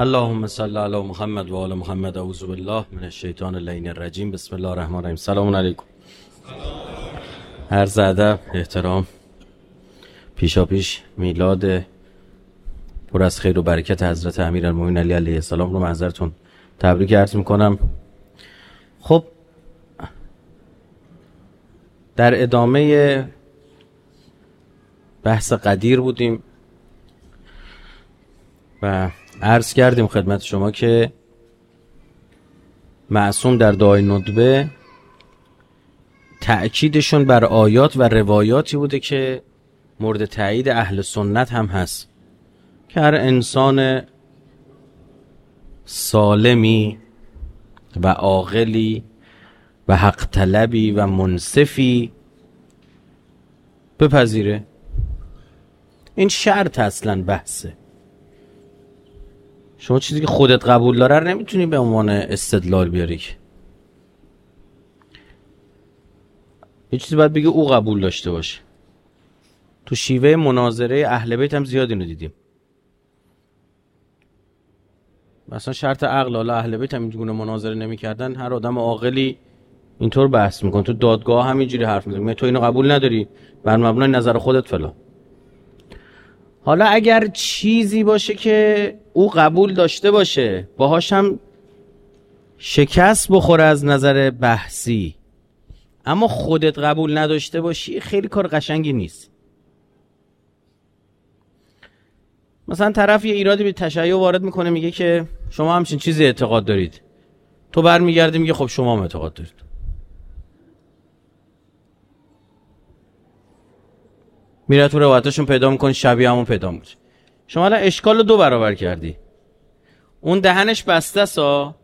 اللهم صل علی محمد و آل محمد. اعوذ بالله من الشیطان اللعین الرجیم. بسم الله الرحمن الرحیم. سلام علیکم. هر ادب احترام. پیشا پیش میلاد پر از خیر و برکت حضرت امیرالمومنین علی علیه السلام رو معذرتون تبریک عرض می‌کنم. خب در ادامه بحث قدیر بودیم و عرض کردیم خدمت شما که معصوم در دعای ندبه تأکیدشون بر آیات و روایاتی بوده که مورد تایید اهل سنت هم هست که هر انسان سالمی و عاقلی و حق طلبی و منصفی بپذیره. این شرط اصلا بحثه. شما چیزی که خودت قبول داره رو نمی‌تونی به عنوان استدلال بیاری یه چیزی باید بگه او قبول داشته باشه. تو شیوه مناظره اهل بیت هم زیاد اینو دیدیم. مثلا شرط عقل حالا اهل بیت هم اینجوری مناظره نمی‌کردن. هر آدم عاقلی اینطور بحث میکن تو دادگاه هم اینجوری حرف می‌زنی. تو اینو قبول نداری. بر مبنای نظر خودت فلان. حالا اگر چیزی باشه که او قبول داشته باشه باهاش هم شکست بخوره از نظر بحثی. اما خودت قبول نداشته باشی خیلی کار قشنگی نیست. مثلا طرف یه ایرادی به تشیع وارد می‌کنه میگه که شما همچین چیزی اعتقاد دارید. تو برمیگردی میگه خب شما هم اعتقاد دارید. میره تو روایتاشون پیدا می‌کنی شبیه همون پیدا میشه. شما الان اشکال رو دو برابر کردی. اون دهنش بسته سا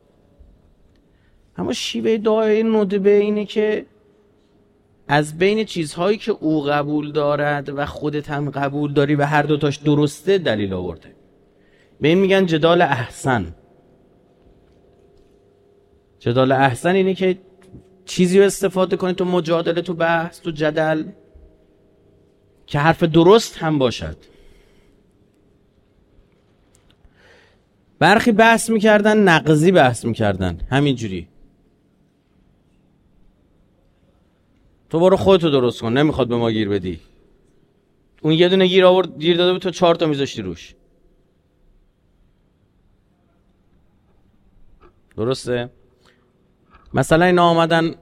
اما شیوه دعای ندبه اینه که از بین چیزهایی که او قبول دارد و خودت هم قبول داری و هر دوتاش درسته دلیل آورده. به این میگن جدال احسن. جدال احسن اینه که چیزی رو استفاده کنی تو مجادله تو بحث تو جدل. که حرف درست هم باشد. برخی بحث می‌کردن نقضی بحث می‌کردن. همینجوری. تو برو خودتو درست کن نمی‌خواد به ما گیر بدی. اون یه دونه گیر آورد گیر داده بود تو چهار تا میذاشتی روش. درسته؟ مثلا اینا آمدن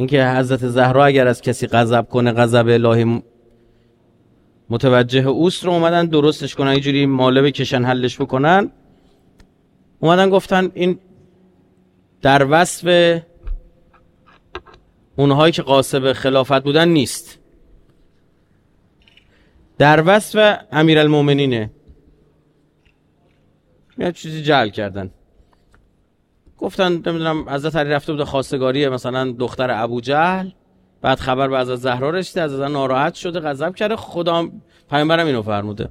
اینکه حضرت زهرا اگر از کسی غضب کنه غضب الهی متوجه اوست رو اومدن درستش کنن یه ماله بکشن حلش بکنن. اومدن گفتن این در وصف اونهایی که قاسب خلافت بودن نیست. در وصف امیرالمومنینه یه چیزی جعل کردن. گفتن نمی‌دونم حضرت علی رفته بوده خواستگاری مثلا دختر ابو جهل. بعد خبر به حضرت زهرا رسیده از ناراحت شده غضب کرده. خدا پیامبرم اینو فرموده.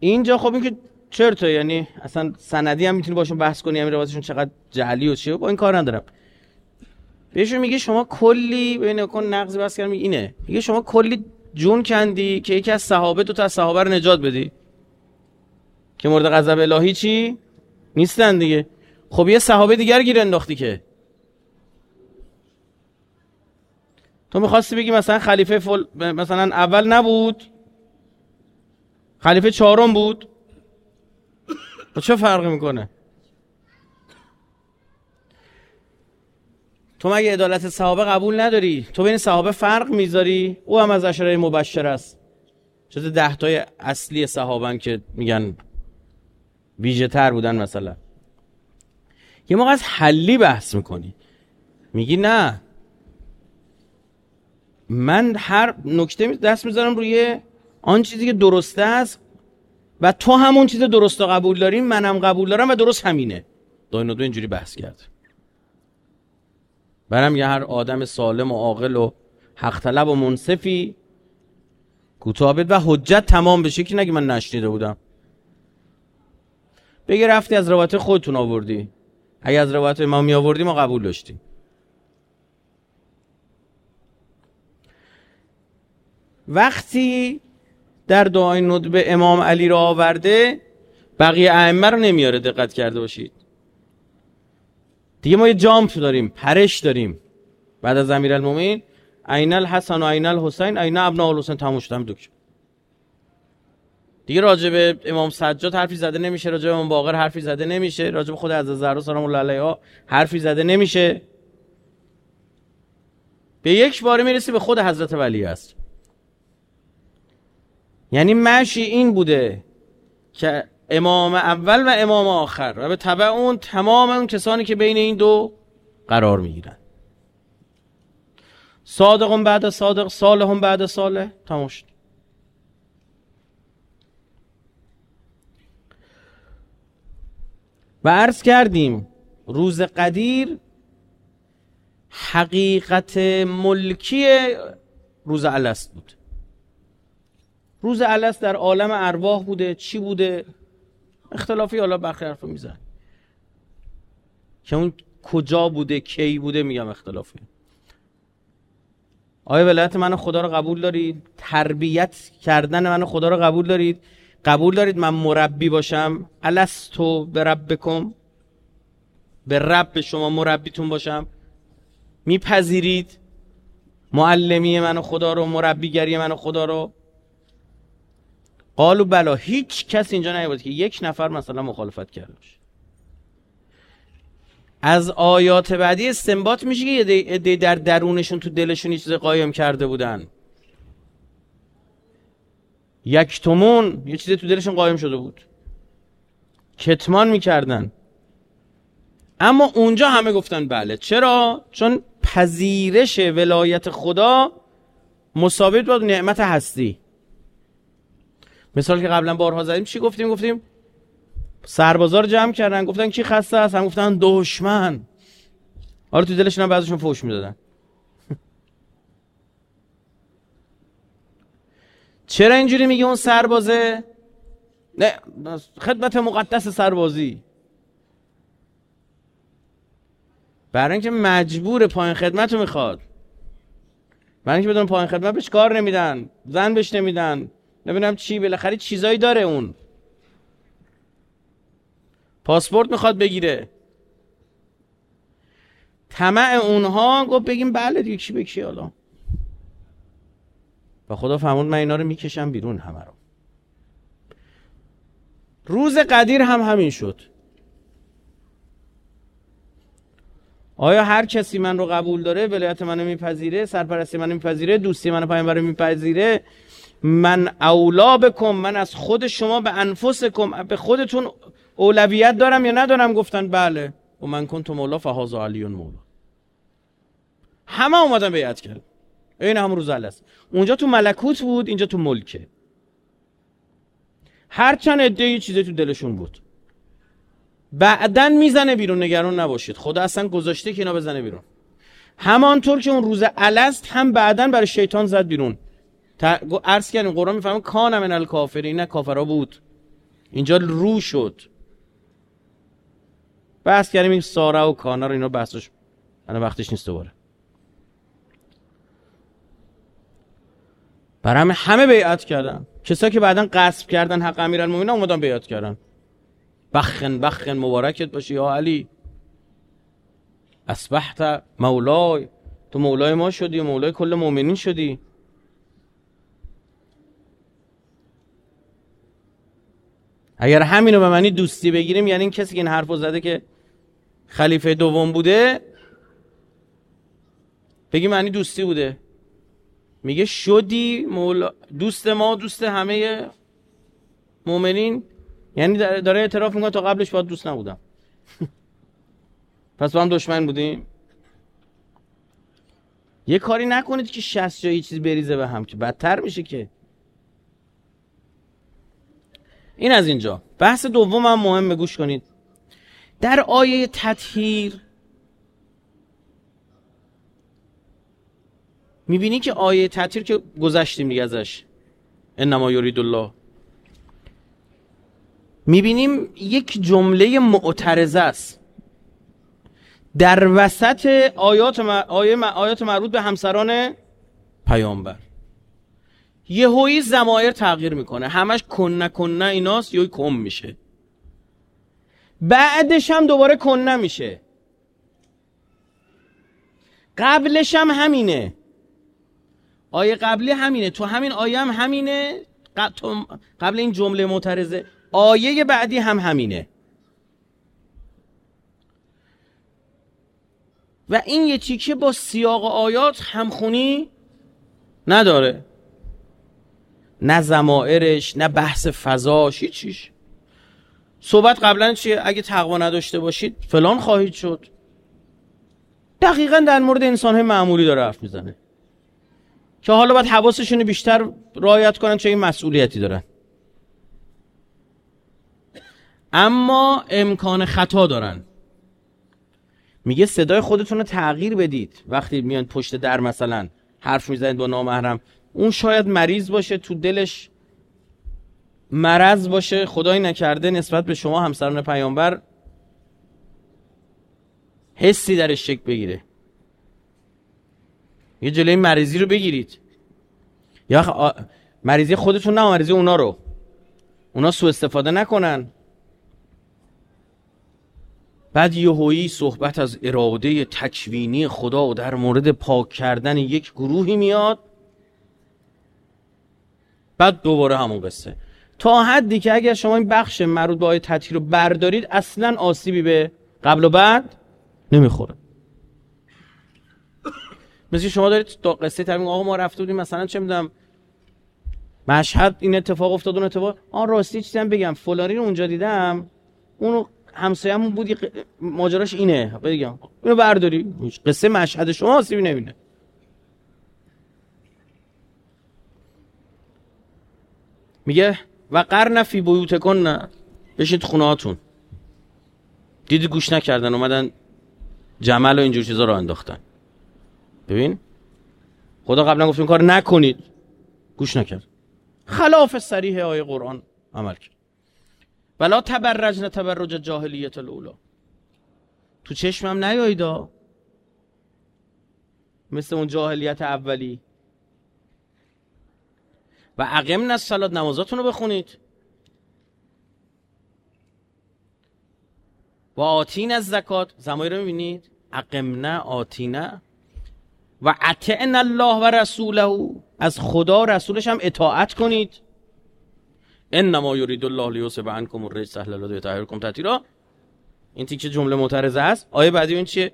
اینجا خب این که چرته؟ یعنی اصلا سندی هم می‌تونی باشون بحث کنی همین روایتشون چقدر جعلی و چیه با این کار ندارم. بهشون میگه شما کلی ببین کن نقض بس کردم اینه. میگه شما کلی جون کندی که یکی از صحابه تو تا صحابه رو نجات بدی. که مورد غضب الهی چی؟ نیستن دیگه. خب یه صحابه دیگر گیر انداختی که. تو می‌خواستی بگی مثلا خلیفه فل... مثلا اول نبود؟ خلیفه چهارم بود؟ و چه فرقی می‌کنه؟ تو مگه عدالت صحابه قبول نداری؟ تو بین صحابه فرق می‌ذاری؟ او هم از اشاره مبشر است. جز ده اصلی صحابن که میگن ویژه تر بودن مثلا. یه موقع از حلی بحث می‌کنی. میگی نه. من هر نکته دست می‌ذارم روی آن چیزی که درسته است و تو همون چیز درست قبول داری منم قبول دارم و درست همینه. دو اینجوری بحث کرد. برم یه هر آدم سالم و عاقل و حق طلب و منصفی کوتابت و حجت تمام بشه که نگه من نشنیده بودم. بگه رفتی از روایت خودتون آوردی. اگه از روایت ما می آوردیم ما قبول داشتیم. وقتی در دعای ندبه امام علی را آورده بقیه ائمه رو نمیاره دقت کرده باشید. دیگه ما یه جامپ داریم پرش داریم. بعد از امیرالمومنین عین الحسن و عین الحسین عین ابناء الحسین تموم شد دکتر. دیگه راجع به امام سجاد حرفی زده نمیشه راجع به امام باقر حرفی زده نمیشه راجع به خود از زهرا سلام الله علیها حرفی زده نمیشه. به یک باره می‌رسی به خود حضرت ولی است. یعنی مشی این بوده که امام اول و امام آخر و به طبع اون تمام اون کسانی که بین این دو قرار می‌گیرن. صادقون بعد صادق صالحون بعد صالح تمام شد. و عرض کردیم روز قدیر حقیقت ملکی روز الست بود. روز الست در عالم ارواح بوده چی بوده؟ اختلافی حالا برخی حرف میزن که اون کجا بوده کی بوده میگم اختلافی. آیا ولایت من خدا رو قبول دارید؟ تربیت کردن من خدا رو قبول دارید؟ قبول دارید من مربی باشم؟ الستو به رب بکن. به رب شما مربیتون باشم. میپذیرید؟ معلمی من خدا رو مربیگری من خدا رو. قالو بلا هیچ کس اینجا نیومد که یک نفر مثلا مخالفت کرده باشه. از آیات بعدی استنباط میشه که یه در درونشون تو دلشون یه چیز قایم کرده بودن. یک تومون یه چیزی تو دلشون قایم شده بود. کتمان می‌کردن. اما اونجا همه گفتن بله. چرا؟ چون پذیرش ولایت خدا مساوی با نعمت هستی. مثال که قبلا بارها زدیم چی گفتیم؟ گفتیم سربازا رو جمع کردن گفتن کی خسته است؟ هم گفتن دشمن. حالا تو دلشون هم بعضیشون فوش می‌دادن. چرا اینجوری میگه اون سربازه؟ نه خدمت مقدس سربازی. برای اینکه مجبور پایین خدمت رو می‌خواد. برای اینکه بدون پایین خدمت بهش کار نمیدن زن بهش نمیدن. نمی‌دونم چی بالاخره چیزایی داره اون. پاسپورت می‌خواد بگیره. طمع اونها گفت بگیم بله دیگه چی بکی حالا؟ و خدا فرمود من اینا رو می‌کشم بیرون همه رو. روز قدیر هم همین شد. آیا هر کسی من رو قبول داره ولایت منو میپذیره سرپرستی منو میپذیره دوستی منو پیامبر میپذیره من اولا بکن من از خود شما به انفسکم به خودتون اولویت دارم یا ندارم؟ گفتن بله. و من کنت مولا فهاز علیون مولا. همه اومدن بیعت کرد این هم روز است. اونجا تو ملکوت بود اینجا تو ملکه. هرچند عده چیزی تو دلشون بود. بعدن می‌زنه بیرون نگران نباشید. خدا اصلا گذاشته که اینا بزنه بیرون. همانطور که اون روز الست هم بعدن برای شیطان زد بیرون. عرض کردیم قرآن می‌فهمه کان من الکافرین. نه کافرا بود. اینجا رو شد. بحث کردیم این سارا و کانا رو اینا بحثش الان وقتش نیست دوباره. برای همه همه بیعت کردن. کسایی که بعدا قصب کردن حق امیرالمومنین اومدن بیعت کردن. بخن بخن مبارکت باشی یا علی. اصبحت مولای. تو مولای ما شدی مولای کل مؤمنین شدی. اگر همینو به معنی دوستی بگیریم یعنی این کسی که این حرفو زده که خلیفه دوم بوده بگی معنی دوستی بوده. میگه شدی مولا دوست ما دوست همه مؤمنین. یعنی داره اعتراف می‌کنه تا قبلش باید دوست نبودم. پس با هم دشمن بودیم. یه کاری نکنید که شست جایی چیز بریزه به هم که بدتر میشه که. این از اینجا. بحث دوم هم مهم گوش کنید. در آیه تطهیر می‌بینی که آیه تطهیر که گذشتیم دیگه ازش. انما یرید الله. می‌بینیم یک جمله معترضه است. در وسط آیات, آیات مربوط به همسران پیامبر. یه هوی زمایر تغییر می‌کنه. همش کن کنه ایناست یا کم میشه. بعدش هم دوباره کن نمیشه قبلش هم همینه. آیه قبلی همینه. تو همین آیه هم همینه. قبل این جمله معترضه. آیه بعدی هم همینه. و این یه تیکه با سیاق آیات همخونی نداره. نه زمائرش نه بحث فضاش چیش صحبت قبلا چیه؟ اگه تقوا نداشته باشید فلان خواهید شد. دقیقا در مورد انسان های معمولی داره حرف می‌زنه. که حالا باید حواسشون بیشتر رعایت کنن چه این مسئولیتی دارن. اما امکان خطا دارن. میگه صدای خودتون رو تغییر بدید. وقتی میان پشت در مثلا حرف می‌زنید با نامحرم اون شاید مریض باشه تو دلش مرض باشه خدایی نکرده نسبت به شما همسران پیامبر حسی درش شک بگیره. یه جلوی مریضی رو بگیرید. یا مریضی خودتون نه مریضی اونا رو. اونا سو استفاده نکنن. بعد یهویی صحبت از اراده تکوینی خدا و در مورد پاک کردن یک گروهی میاد. بعد دوباره همون قصه. تا حدی که اگر شما این بخش مربوط به آیه رو بردارید اصلا آسیبی به قبل و بعد نمی‌خوره. مثل شما دارید تا قصه تبین آقا ما رفته بودیم مثلا چه می‌دونم مشهد این اتفاق افتاد اون اتفاق. آن راستی چیزی بگم فلانی رو اونجا دیدم اونو همسایه‌مون بود ماجراش اینه بگم اینو برداری. قصه مشهد شما آسیبی نبینه میگه و قرن فی بیوتکن نه. بشید خونه هاتون دیدی گوش نکردن اومدن جمل و اینجور چیزا رو انداختن. ببین؟ خدا قبلا گفت این کار نکنید. گوش نکرد. خلاف سریح آیه قرآن عمل کرد. ولا تبرجن تبرج جاهلیت الاولا تو چشمم نیاییدا مثل اون جاهلیت اولی. و اقیم از سلات نمازاتون رو بخونید. و آتین از زکات زمایی رو می‌بینید؟ اقمنه آتینه و اطعن الله و رسوله. از خدا رسولش هم اطاعت کنید. انما یرید الله لیوسف عنکم الرجس اهل الله یطهرکم تطهیرا این تیکه جمله معترضه است. آیه بعدی این چیه؟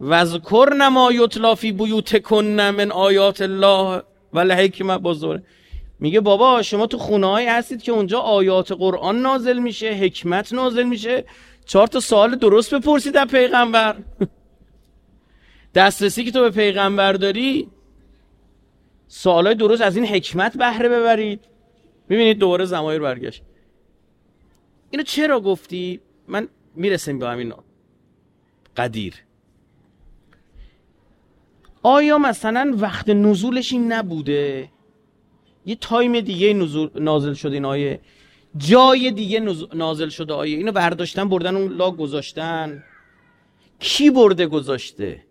وذکر ما یتلا فی بیوتکن من آیات الله. و الحکمه بزرگ میگه بابا شما تو خونه هستید که اونجا آیات قرآن نازل میشه حکمت نازل میشه. چهار تا سوال درست بپرسید از پیغمبر. دسترسی که تو به پیغمبر داری سوالای درست از این حکمت بهره ببرید. می‌بینید دوباره زمایر برگشت. اینو چرا گفتی؟ من می‌رسیم به همین قدیر. آیا مثلا وقت نزولش این نبوده؟ یه تایم دیگه نازل شده این آیه. جای دیگه نازل شده آیه. اینو برداشتن بردن اون لا گذاشتن. کی برده گذاشته؟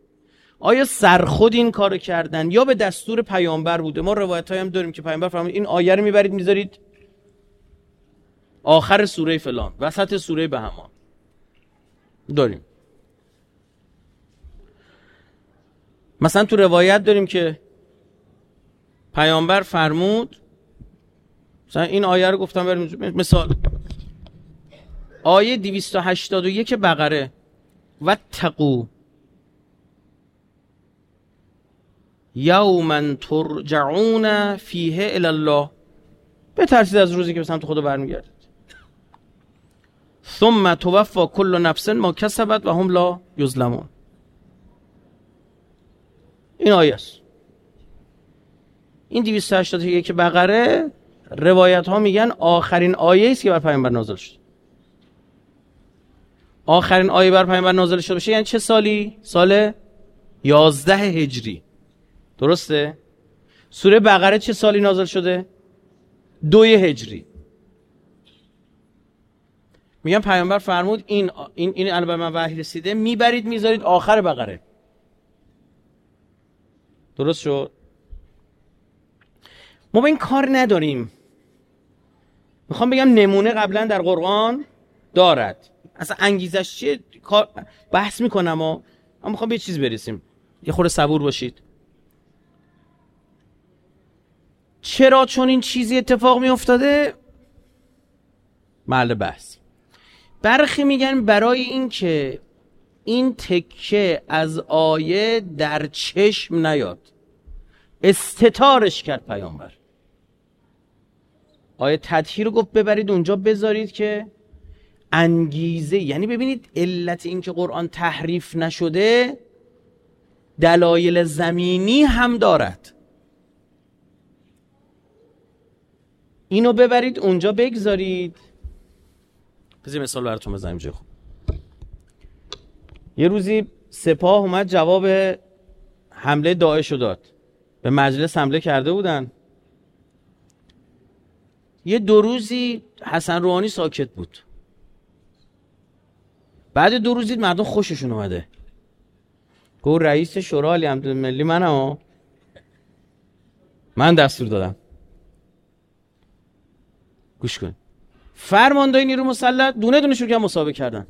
آیا سرخود این کارو کردن یا به دستور پیامبر بوده؟ ما روایت هم داریم که پیامبر فرمود این آیه رو می‌برید می‌ذارید آخر سوره فلان وسط سوره بهمان. داریم. مثلا تو روایت داریم که پیامبر فرمود مثلا این آیه رو گفتم بریم مثال آیه 281 بقره و تقو یوما ترجعون فیه الله بترسید از روزی که به سمت خدا برمیگردید. ثم توفا کل نفس ما کسبت و هم لا یظلمون. این آیه است. این 281 بقره روایت ها میگن آخرین آیه است که بر پیامبر نازل شد. آخرین آیه بر پیامبر نازل شده باشه یعنی چه سالی؟ سال 11 هجری. درسته؟ سوره بقره چه سالی نازل شده؟ دوی هجری. میگن پیامبر فرمود این این این الان من وحی رسیده می‌برید می‌ذارید آخر بقره. درست شد؟ ما به این کار نداریم. می‌خوام بگم نمونه قبلا در قرآن دارد. اصلا انگیزش چیه؟ کار بحث می‌کنم و من می‌خوام به چیز برسیم. یه خورده صبور باشید. چرا چون این چیزی اتفاق میافتاده؟ محل بحث. برخی میگن برای اینکه این تکه از آیه در چشم نیاد. استتارش کرد پیامبر. آیه تطهیر رو گفت ببرید اونجا بذارید که انگیزه یعنی ببینید علت اینکه قرآن تحریف نشده دلایل زمینی هم دارد. اینو ببرید اونجا بگذارید. بذارید مثال براتون بزنیم جه خوب یه روزی سپاه اومد جواب حمله داعش رو داد. به مجلس حمله کرده بودن. یه دو روزی حسن روحانی ساکت بود. بعد دو روزی مردم خوششون اومده. گفت رئیس شورا علی ملی منم. من دستور دادم. گوش کن. فرماندهای نیرو مسلط دونه دونه شروع مسابقه کردن.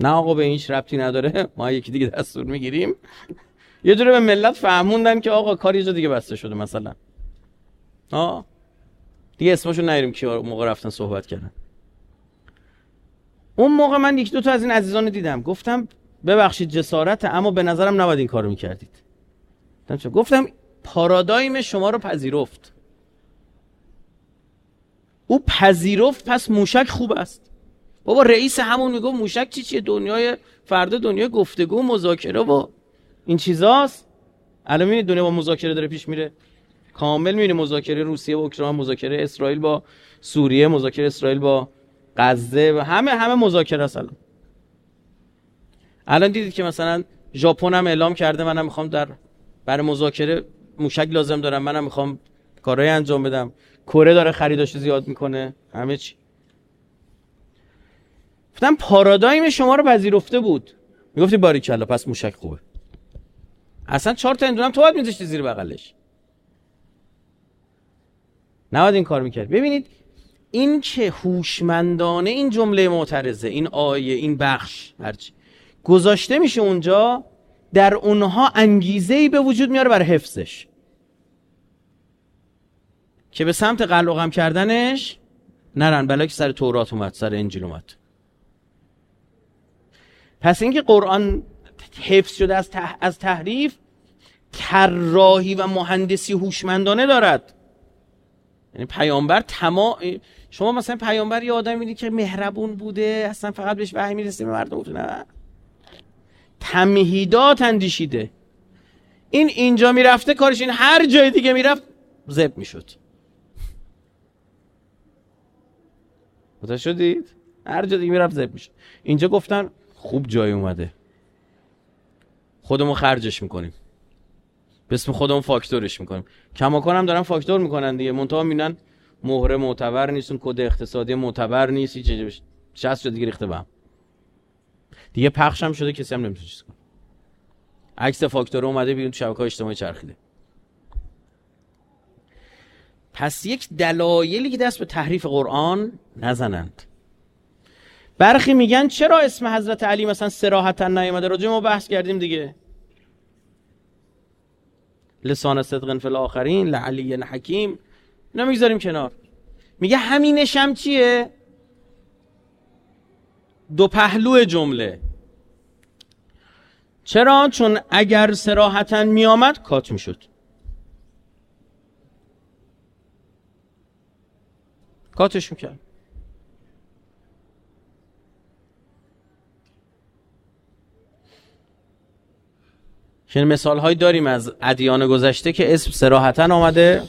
نه آقا به اینش ربطی نداره. ما یکی دیگه دستور می‌گیریم. یه جوره به ملت فهموندن که آقا کاری جا دیگه بسته شده مثلا. آه؟ دیگه اسمشو نهیریم که موقع رفتن صحبت کردن. اون موقع من یک دو تا از این عزیزان رو دیدم. گفتم ببخشید جسارت اما به نظرم نباید این کارو می‌کردید. گفتم پارادایم شما رو پذیرفت. او پذیرفت پس موشک خوب است. بابا رئیس همون میگو موشک چی چیه؟ دنیای فردا دنیای گفتگو مذاکره و این چیزاست. الان می‌بینید دنیا با مذاکره داره پیش میره. کامل می‌بینید مذاکره روسیه و اوکراین مذاکره اسرائیل با سوریه مذاکره اسرائیل با غزه و همه همه مذاکره است الان. الان دیدید که مثلا ژاپن هم اعلام کرده منم می‌خوام در برای مذاکره موشک لازم دارم منم می‌خوام کارهای انجام بدم. کره داره خریداش زیاد می‌کنه. همه چی. گفتم پارادایم شما رو پذیرفته بود. می‌گفتی باری کلا پس موشک خوبه. اصلا چهار تا اندونم تو باید میذاشتی زیر بغلش. نباید این کار می‌کرد ببینید این که هوشمندانه این جمله معترضه این آیه این بخش هرچی گذاشته میشه اونجا در اونها انگیزه ای به وجود میاره برای حفظش. که به سمت قلقم کردنش نرن. بلکه سر تورات اومد سر انجیل اومد. پس اینکه قرآن حفظ شده از, از تحریف طراحی و مهندسی هوشمندانه دارد. یعنی پیامبر تمام شما مثلا پیامبر یه آدمی می‌دید که مهربون بوده اصلا فقط بهش وحی می‌رسه به مردم نه. تمهیدات اندیشیده. این اینجا می‌رفته کارش این هر جای دیگه می‌رفت زب می‌شد. متوجه شدید؟ هر جا دیگه می‌رفت زب می‌شد. اینجا گفتن خوب جای اومده. خودمون خرجش می‌کنیم. به اسم خودمون فاکتورش می‌کنیم. کماکان هم دارن فاکتور می‌کنن دیگه. منتها می‌بینن مهره معتبر نیست اون کد اقتصادی معتبر نیست هیچ 60 جا دیگه ریخته دیگه پخش هم شده کسی هم نمی‌تونه چیز کنه. عکس فاکتور اومده بیرون تو شبکه اجتماعی چرخیده. پس یک دلایلی که دست به تحریف قرآن نزنند. برخی میگن چرا اسم حضرت علی مثلا سراحتا نیامده؟ راجع ما بحث کردیم دیگه. لسان صدق فی الاخرین لعلی حکیم. نمی‌گذاریم کنار. میگه همینش هم چیه؟ دو پهلو جمله. چرا؟ چون اگر سراحتا میآمد کات می‌شد. کاتش می‌کرد چنین مثال هایی داریم از ادیان گذشته که اسم سراحتا آمده.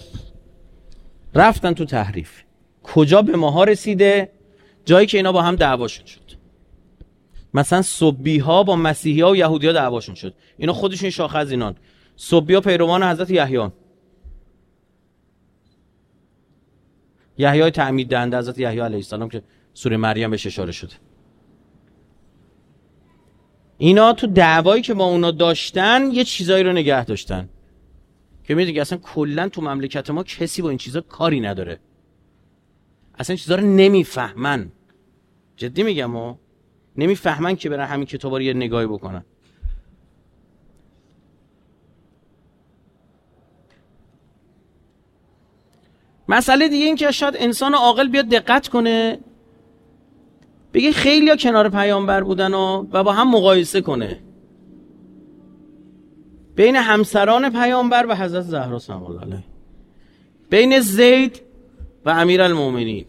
رفتن تو تحریف. کجا به ماها رسیده؟ جایی که اینا با هم دعواشون شد. مثلا صبی ها با مسیحی ها و یهودی ها دعواشون شد. اینا خودشون شاخه از اینان. صبی ها پیروان حضرت یحیان یحیای تعمید دهنده حضرت یحیی علیه السلام که سوره مریم بهش اشاره شده. اینا تو دعوایی که با اونا داشتن یه چیزایی رو نگه داشتن. که می‌دونی که اصلا کلا تو مملکت ما کسی با این چیزا کاری نداره. اصلا چیزا رو نمی‌فهمن. جدی میگم و نمی‌فهمن که برن همین کتابا رو یه نگاهی بکنن. مسئله دیگه این که شاید انسان عاقل بیاد دقت کنه. بگه خیلی ها کنار پیامبر بودن و, و با هم مقایسه کنه. بین همسران پیامبر و حضرت زهرا سلام الله علیه. بین زید و امیر المومنین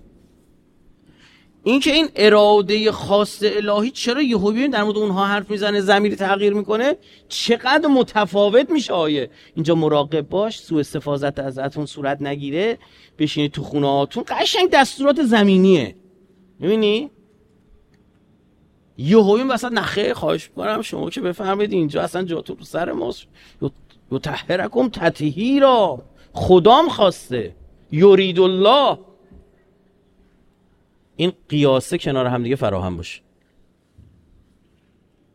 این که این اراده خاص الهی چرا یهو در مورد اونها حرف می‌زنه زمیر تغییر می‌کنه؟ چقدر متفاوت میشه آیه؟ اینجا مراقب باش سوء استفاده ازتون صورت نگیره بشینید تو خونه هاتون. قشنگ دستورات زمینیه. می‌بینی؟ یهو این وسط نخه خواهش می‌کنم شما که بفهمید اینجا اصلا جاتون رو سر ماست. یطهرکم تطهیرا. خدام خواسته. یرید الله. این قیاسه کنار هم دیگه فراهم باشه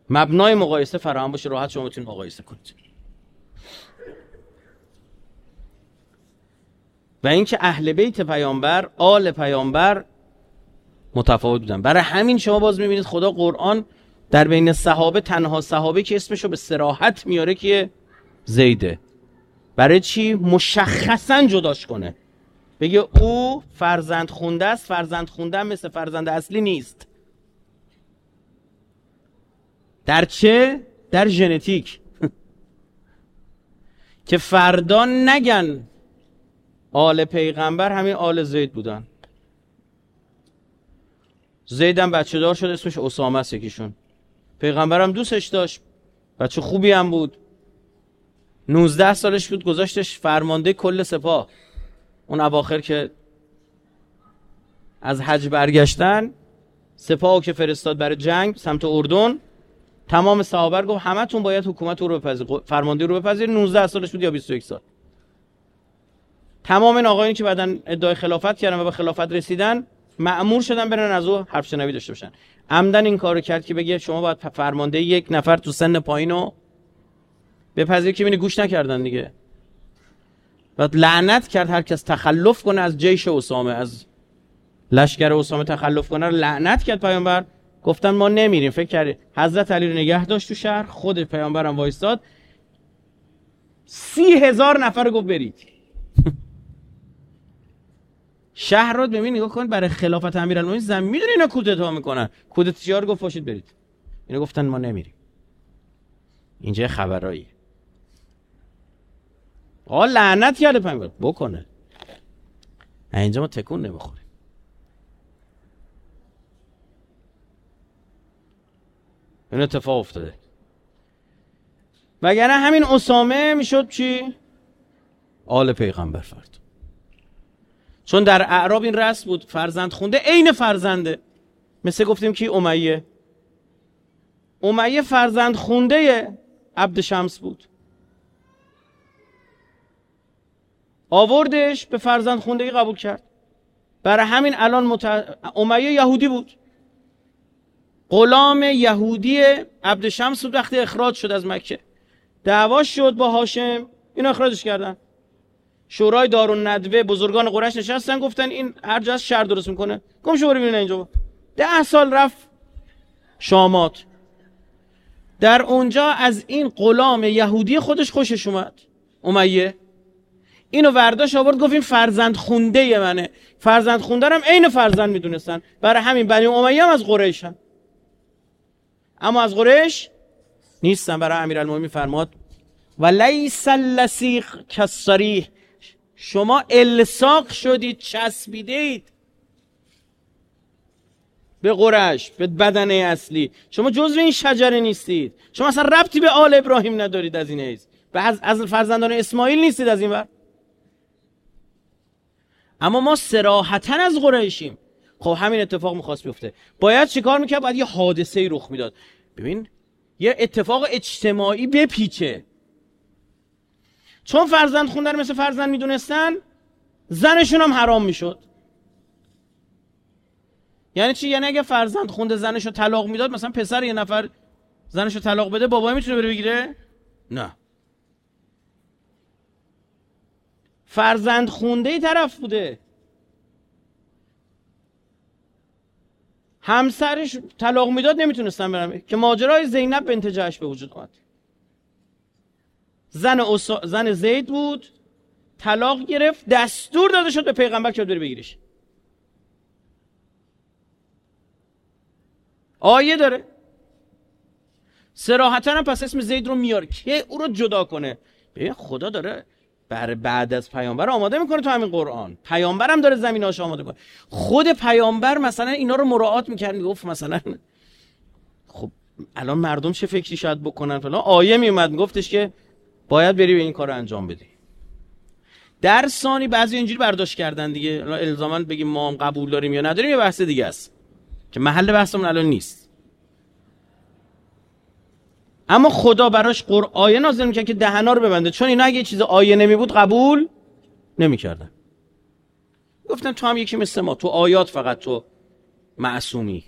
مبنای مقایسه فراهم باشه راحت شما می‌تونید مقایسه کنید. و اینکه اهل بیت پیامبر آل پیامبر متفاوت بودن. برای همین شما باز می‌بینید خدا قرآن در بین صحابه تنها صحابه که اسمشو به سراحت میاره که زیده. برای چی؟ مشخصا جداش کنه. بگه او فرزند خونده است فرزند خونده مثل فرزند اصلی نیست. در چه؟ در ژنتیک. که فردا نگن آل پیغمبر همین آل زید بودن. زیدم بچه دار شد اسمش اسامه است یکیشون. پیغمبرم دوستش داشت. بچه خوبی هم بود. 19 سالش بود گذاشتش فرمانده کل سپاه. اون اواخر که از حج برگشتن سپاه که فرستاد برای جنگ سمت اردن تمام صحابه گفت همتون باید حکومت رو بپذیر فرمانده رو بپذیر 19 سالش بود یا 21 سال. تمام این آقایانی که بعدن ادعای خلافت کردن و به خلافت رسیدن معمور شدن برن از او حرف شنوی داشته باشن. عمدن این کارو کرد که بگه شما باید فرمانده یک نفر تو سن پایینو بپذیر که ببینی گوش نکردن دیگه. و لعنت کرد هر کس تخلف کنه از جیش اسامه از لشکر اسامه تخلف کنه لعنت کرد پیامبر. گفتن ما نمیریم. فکر کردی حضرت علی رو نگه داشت تو شهر؟ خود پیامبرم وایستاد. سی هزار نفر گفت برید. شهر رو ببین نگاه کن برای خلافت امیرالمومنین زمین می‌دونی اینا کودتا می‌کنن. کودتاچیار گفت؟ باشید برید. اینا گفتن ما نمیریم. اینجا خبرایی آقا لعنت کرده پیامبر بکنه. اینجا ما تکون نمی‌خوریم. این اتفاق افتاده. وگرنه همین اسامه می‌شد چی؟ آل پیغمبر فرد. چون در اعراب این رسم بود فرزند خونده عین فرزنده. مثل گفتیم کی؟ امیه. امیه فرزند خونده عبد شمس بود. آوردش به فرزند خوندگی قبول کرد. برای همین الان مت... امیه یهودی بود. غلام یهودی عبد شمس بود وقتی اخراج شد از مکه. دعواش شد با هاشم این اخراجش کردن. شورای دارون ندوه بزرگان قرش نشستن گفتن این هر جا شهر درست می‌کنه. گم شو برو اینجا. ده سال رفت شامات. در اونجا از این غلام یهودی خودش خوشش اومد. امیه اینو ورداش آورد گفت این فرزند خونده منه. فرزند خونده هم عین فرزند می‌دونستن. برای همین بنی امیه هم از قریشن اما از قریش نیستن برای امیرالمومنین فرماد. و لیس اللسیق کسریح شما الساق شدید چسبیدید. به قرش به بدنه اصلی. شما جزو این شجره نیستید. شما اصلا ربطی به آل ابراهیم ندارید از این ایز به از فرزندان اسماعیل نیستید از این ور. اما ما سراحتا از قریشیم. خب همین اتفاق می‌خواست بیفته. باید چیکار می‌کرد؟ باید یه حادثه رخ می‌داد. ببین یه اتفاق اجتماعی بپیچه. چون فرزند خوندن مثل فرزند می‌دونستن زنشون هم حرام می‌شد. یعنی چی؟ یعنی اگه فرزند خونده زنشو طلاق می‌داد مثلا پسر یه نفر زنشو طلاق بده بابای می‌تونه بره بگیره؟ نه. فرزند خونده طرف بوده. همسرش طلاق می‌داد نمی‌تونستن برن. که ماجرای زینب بنت جهش به وجود اومد. زن اصا... زن زید بود. طلاق گرفت. دستور داده شد به پیغمبر که بره بگیرش. آیه داره. سراحتا هم پس اسم زید رو میاره که او رو جدا کنه؟ ببین خدا داره بر بعد از پیامبر آماده می‌کنه تو همین قرآن. پیامبر هم داره زمیناش آماده کنه خود پیامبر مثلا اینا رو مراعات می‌کرد گفت مثلا خب الان مردم چه فکری شاید بکنن فلان. آیه میومد میگفتش که باید بری به این کار انجام بدی. در ثانی بعضی اینجوری برداشت کردن دیگه. الزاما بگیم ما هم قبول داریم یا نداریم یه بحث دیگه است که محل بحثمون الان نیست. اما خدا براش قر آیه نازل می‌کرد که دهنا رو ببنده. چون اینا اگه چیز آیه نمی بود قبول نمی‌کردن. گفتن تو هم یکی مثل ما. تو آیات فقط تو معصومی.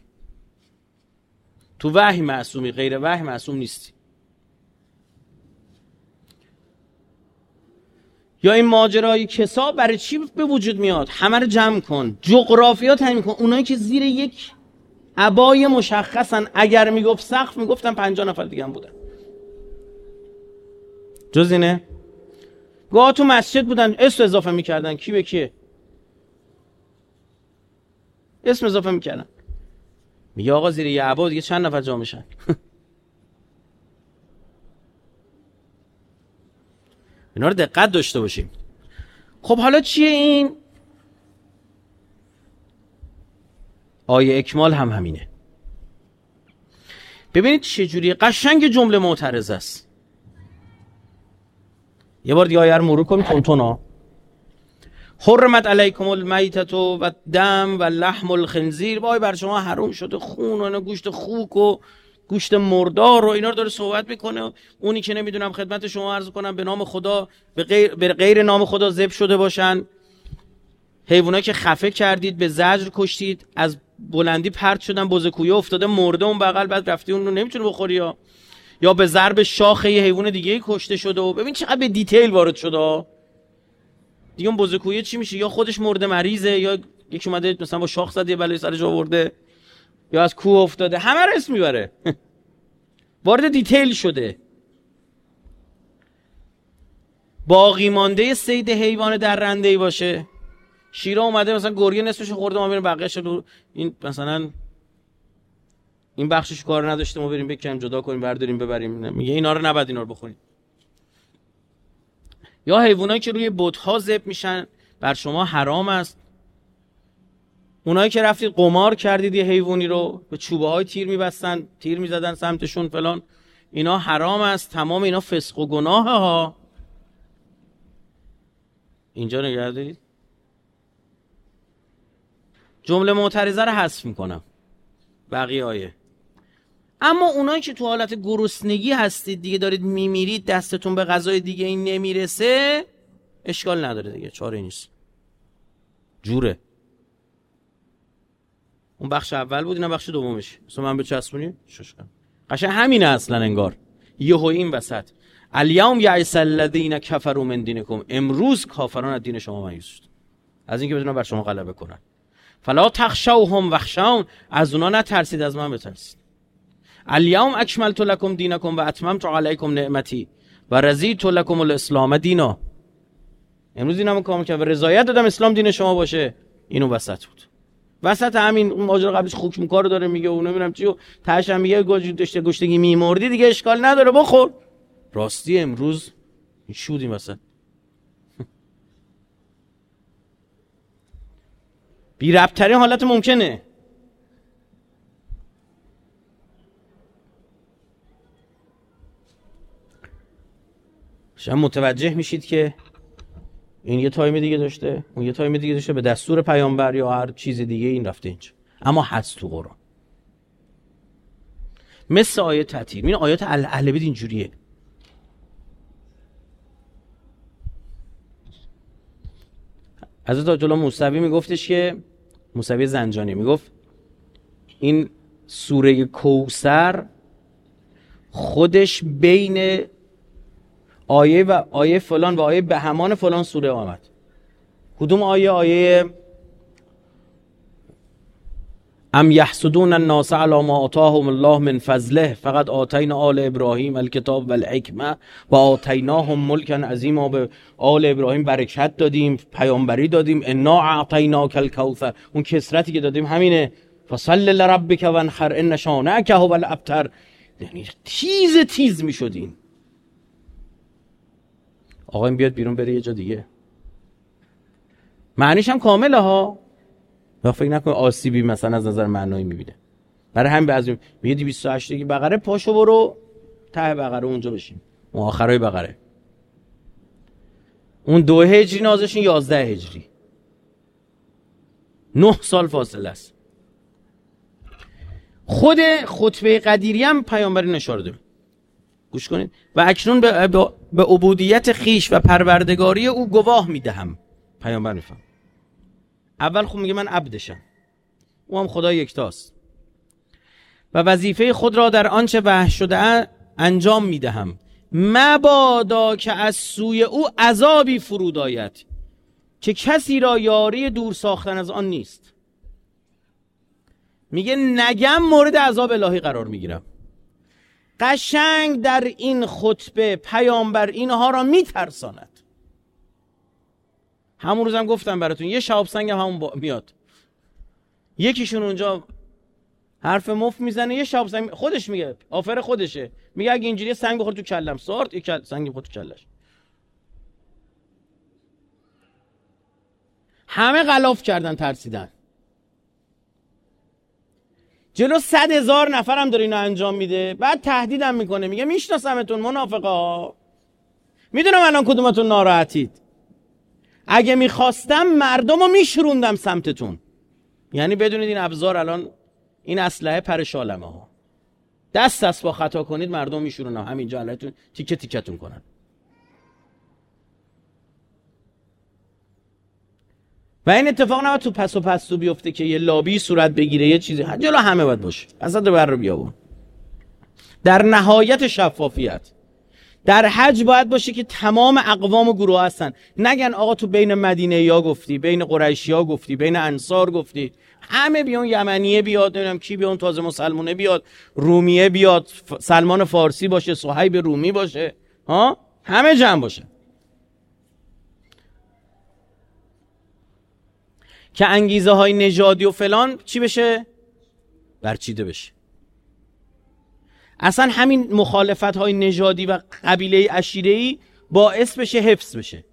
تو وحی معصومی. غیر وحی معصوم نیستی. یا این ماجرای کسا برای چی به وجود میاد؟ همه رو جمع کن. جغرافیا تعیین کن. اونایی که زیر یک عبای مشخصن. اگر می‌گفت سقف می‌گفتن پنجاه نفر دیگه هم بودن. جز اینه؟ گاه تو مسجد بودن اسم اضافه می‌کردن. کی به کیه؟ اسم اضافه می‌کردن. میگه آقا زیر یه عبا دیگه چند نفر جا میشن؟ اینا رو دقت داشته باشیم. خب حالا چیه این؟ آیه اکمال هم همینه. ببینید چجوری قشنگ جمله معترض است. یه بار دیگه آیه رو مرور کنیم تونتونا. حرمت علیکم المیتت و دم و لحم الخنزیر. وای بر شما حروم شده خون و گوشت خوک و گوشت مردار رو اینا رو داره صحبت می‌کنه. اونی که نمی‌دونم خدمت شما عرض کنم به نام خدا به غیر, به غیر نام خدا ذبح شده باشن. حیوانایی که خفه کردید به زجر کشتید از بلندی پرت شدن بزکویه افتاده مرده اون بغل بعد رفتی اون رو نمی‌تونه بخوری یا؟ یا به ضرب شاخ یه حیوان دیگه کشته شده و ببین چقدر به detail وارد شده. دیگه اون بزکویه چی میشه؟ یا خودش مرده مریضه یا یکی اومده مثلا با شاخ زده بلای سرش آورده یا از کوه افتاده. همه رو اسم می‌بره. وارد detail شده. باقی مانده سید حیوان در رنده ای باشه. شیرا اومده مثلا گرگه نصفش خورده ما بریم بقیه شد این مثلا این بخشش کار نداشته ما بریم بکنیم جدا کنیم برداریم ببریم. میگه اینا رو نباید اینا رو بخورید یا حیوانایی که روی بت‌ها ذبح میشن بر شما حرام است. اونایی که رفتید قمار کردید یه حیوانی رو به چوبه های تیر میبستن تیر می‌زدن سمتشون فلان. اینا حرام است. تمام اینا فسق و گناه ها اینجا نگه دارید؟ جمله معترضه رو حذف می‌کنم. بقیه آیه اما اونایی که تو حالت گرسنگی هستید دیگه دارید میمیرید دستتون به غذای دیگه این نمی‌رسه اشکال نداره دیگه چاره نیست. جوره. اون بخش اول بود اینا بخش دومش. مثلا من به چسبونی ششکم قشنگ همینه اصلا انگار. یهو این وسط. الیوم یعس الذین کفروا من دینکم. امروز کافران از دین شما مایوس شد. از اینکه بتونن بر شما غلبه کنن. فلا تخشوهم وخشون از اونا نترسید از من بترسید. الیوم اکملت لکم دینکم و اتممت علیکم نعمتی و رضیت لکم الاسلام دینا. امروز اینم کامل کردم و رضایت دادم اسلام دین شما باشه. اینو وسط بود. وسط همین اون ماجرا قبلش خوک رو داره میگه اون نمی‌دونم چی و تاش هم میگه گوشت گشتگی میمردی دیگه اشکال نداره بخور. راستی امروز شودیم وسط بی ربطترین حالت ممکنه. شما متوجه میشید که این یه تایم دیگه داشته اون یه تایم دیگه داشته به دستور پیامبر یا هر چیز دیگه این رفته اینجا. اما هست تو قرآن. مثل آیه تطهیر این آیات اهل اینجوریه. حضرت جلو موسوی میگفتش که موسوی زنجانی می‌گفت این سوره کوسر خودش بین آیه و آیه فلان و آیه به همان فلان سوره آمد. کدوم آیه؟ آیه ام یحسدون الناس علی ما آتاهم الله من فضله فقط آتینا آل ابراهیم الکتاب و الحکمه و آتیناهم ملکا عظیما به آل ابراهیم برکت دادیم پیامبری دادیم. انا اعطیناک الکوثر. اون کسرتی که دادیم همینه. فصل لربک وانحر ان شانئک هو الابتر. یعنی تیز تیز می‌شدین. آقا بیاد بیرون بره یه جا دیگه. معنیش هم کامله ها. و فکر نکن آسیبی مثلا از نظر معنایی می‌بینه. برای همین بعضی میگه 208 که بقره پاشو برو ته بقره اونجا بشیم اون آخرای بقره. اون دو هجری نازشون 11 هجری. نه سال فاصله است. خود خطبه قدیری هم پیامبری اشاره داره. گوش کنید. و اکنون به, به عبودیت خیش و پروردگاری او گواه می‌دهم. پیامبر میفهم اول خود میگه من عبدشم. او هم خدا یکتاست. و وظیفه خود را در آنچه وحش شده انجام می‌دهم. مبادا که از سوی او عذابی فرود آید که کسی را یاری دور ساختن از آن نیست. میگه نگم مورد عذاب الهی قرار می‌گیرم. قشنگ در این خطبه پیامبر اینها را میترساند. همون روزم گفتم براتون یه شهاب سنگ هم همون میاد. یکیشون اونجا حرف مف می‌زنه یه شهاب سنگ خودش میگه آفر خودشه. میگه اگه اینجوری سنگ بخور تو کلم. سارت یه کل... سنگ بخور تو کلش. همه غلاف کردن ترسیدن. جلو صد هزار نفر هم داره اینو انجام میده. بعد تهدیدم می‌کنه. میگه میشناسمتون منافقا. می‌دونم الان کدومتون ناراحتید. اگه می‌خواستم مردم رو میشروندم سمتتون. یعنی بدونید این ابزار الان این اسلحه پر شالمه ها. دست دست با خطا کنید مردم میشورونم همینجا علیتون تیکه تیکتون کنن. و این اتفاق نباید تو پس و پس تو بیفته که یه لابی صورت بگیره یه چیزی. جلو همه باید باشه. اصلا بر رو بیابون. در نهایت شفافیت. در حج باید باشه که تمام اقوام و گروه هستن. نگن آقا تو بین مدینه یا گفتی بین قریشی ها گفتی بین انصار گفتی. همه بیان یمنیه بیاد نمی‌دونم کی بیان تازه مسلمونه بیاد رومیه بیاد سلمان فارسی باشه صحیب رومی باشه. ها؟ همه جمع باشه. که انگیزه های نژادی و فلان چی بشه؟ برچیده بشه. اصلا همین مخالفت های نژادی و قبیله اشیره باعث بشه حفظ بشه.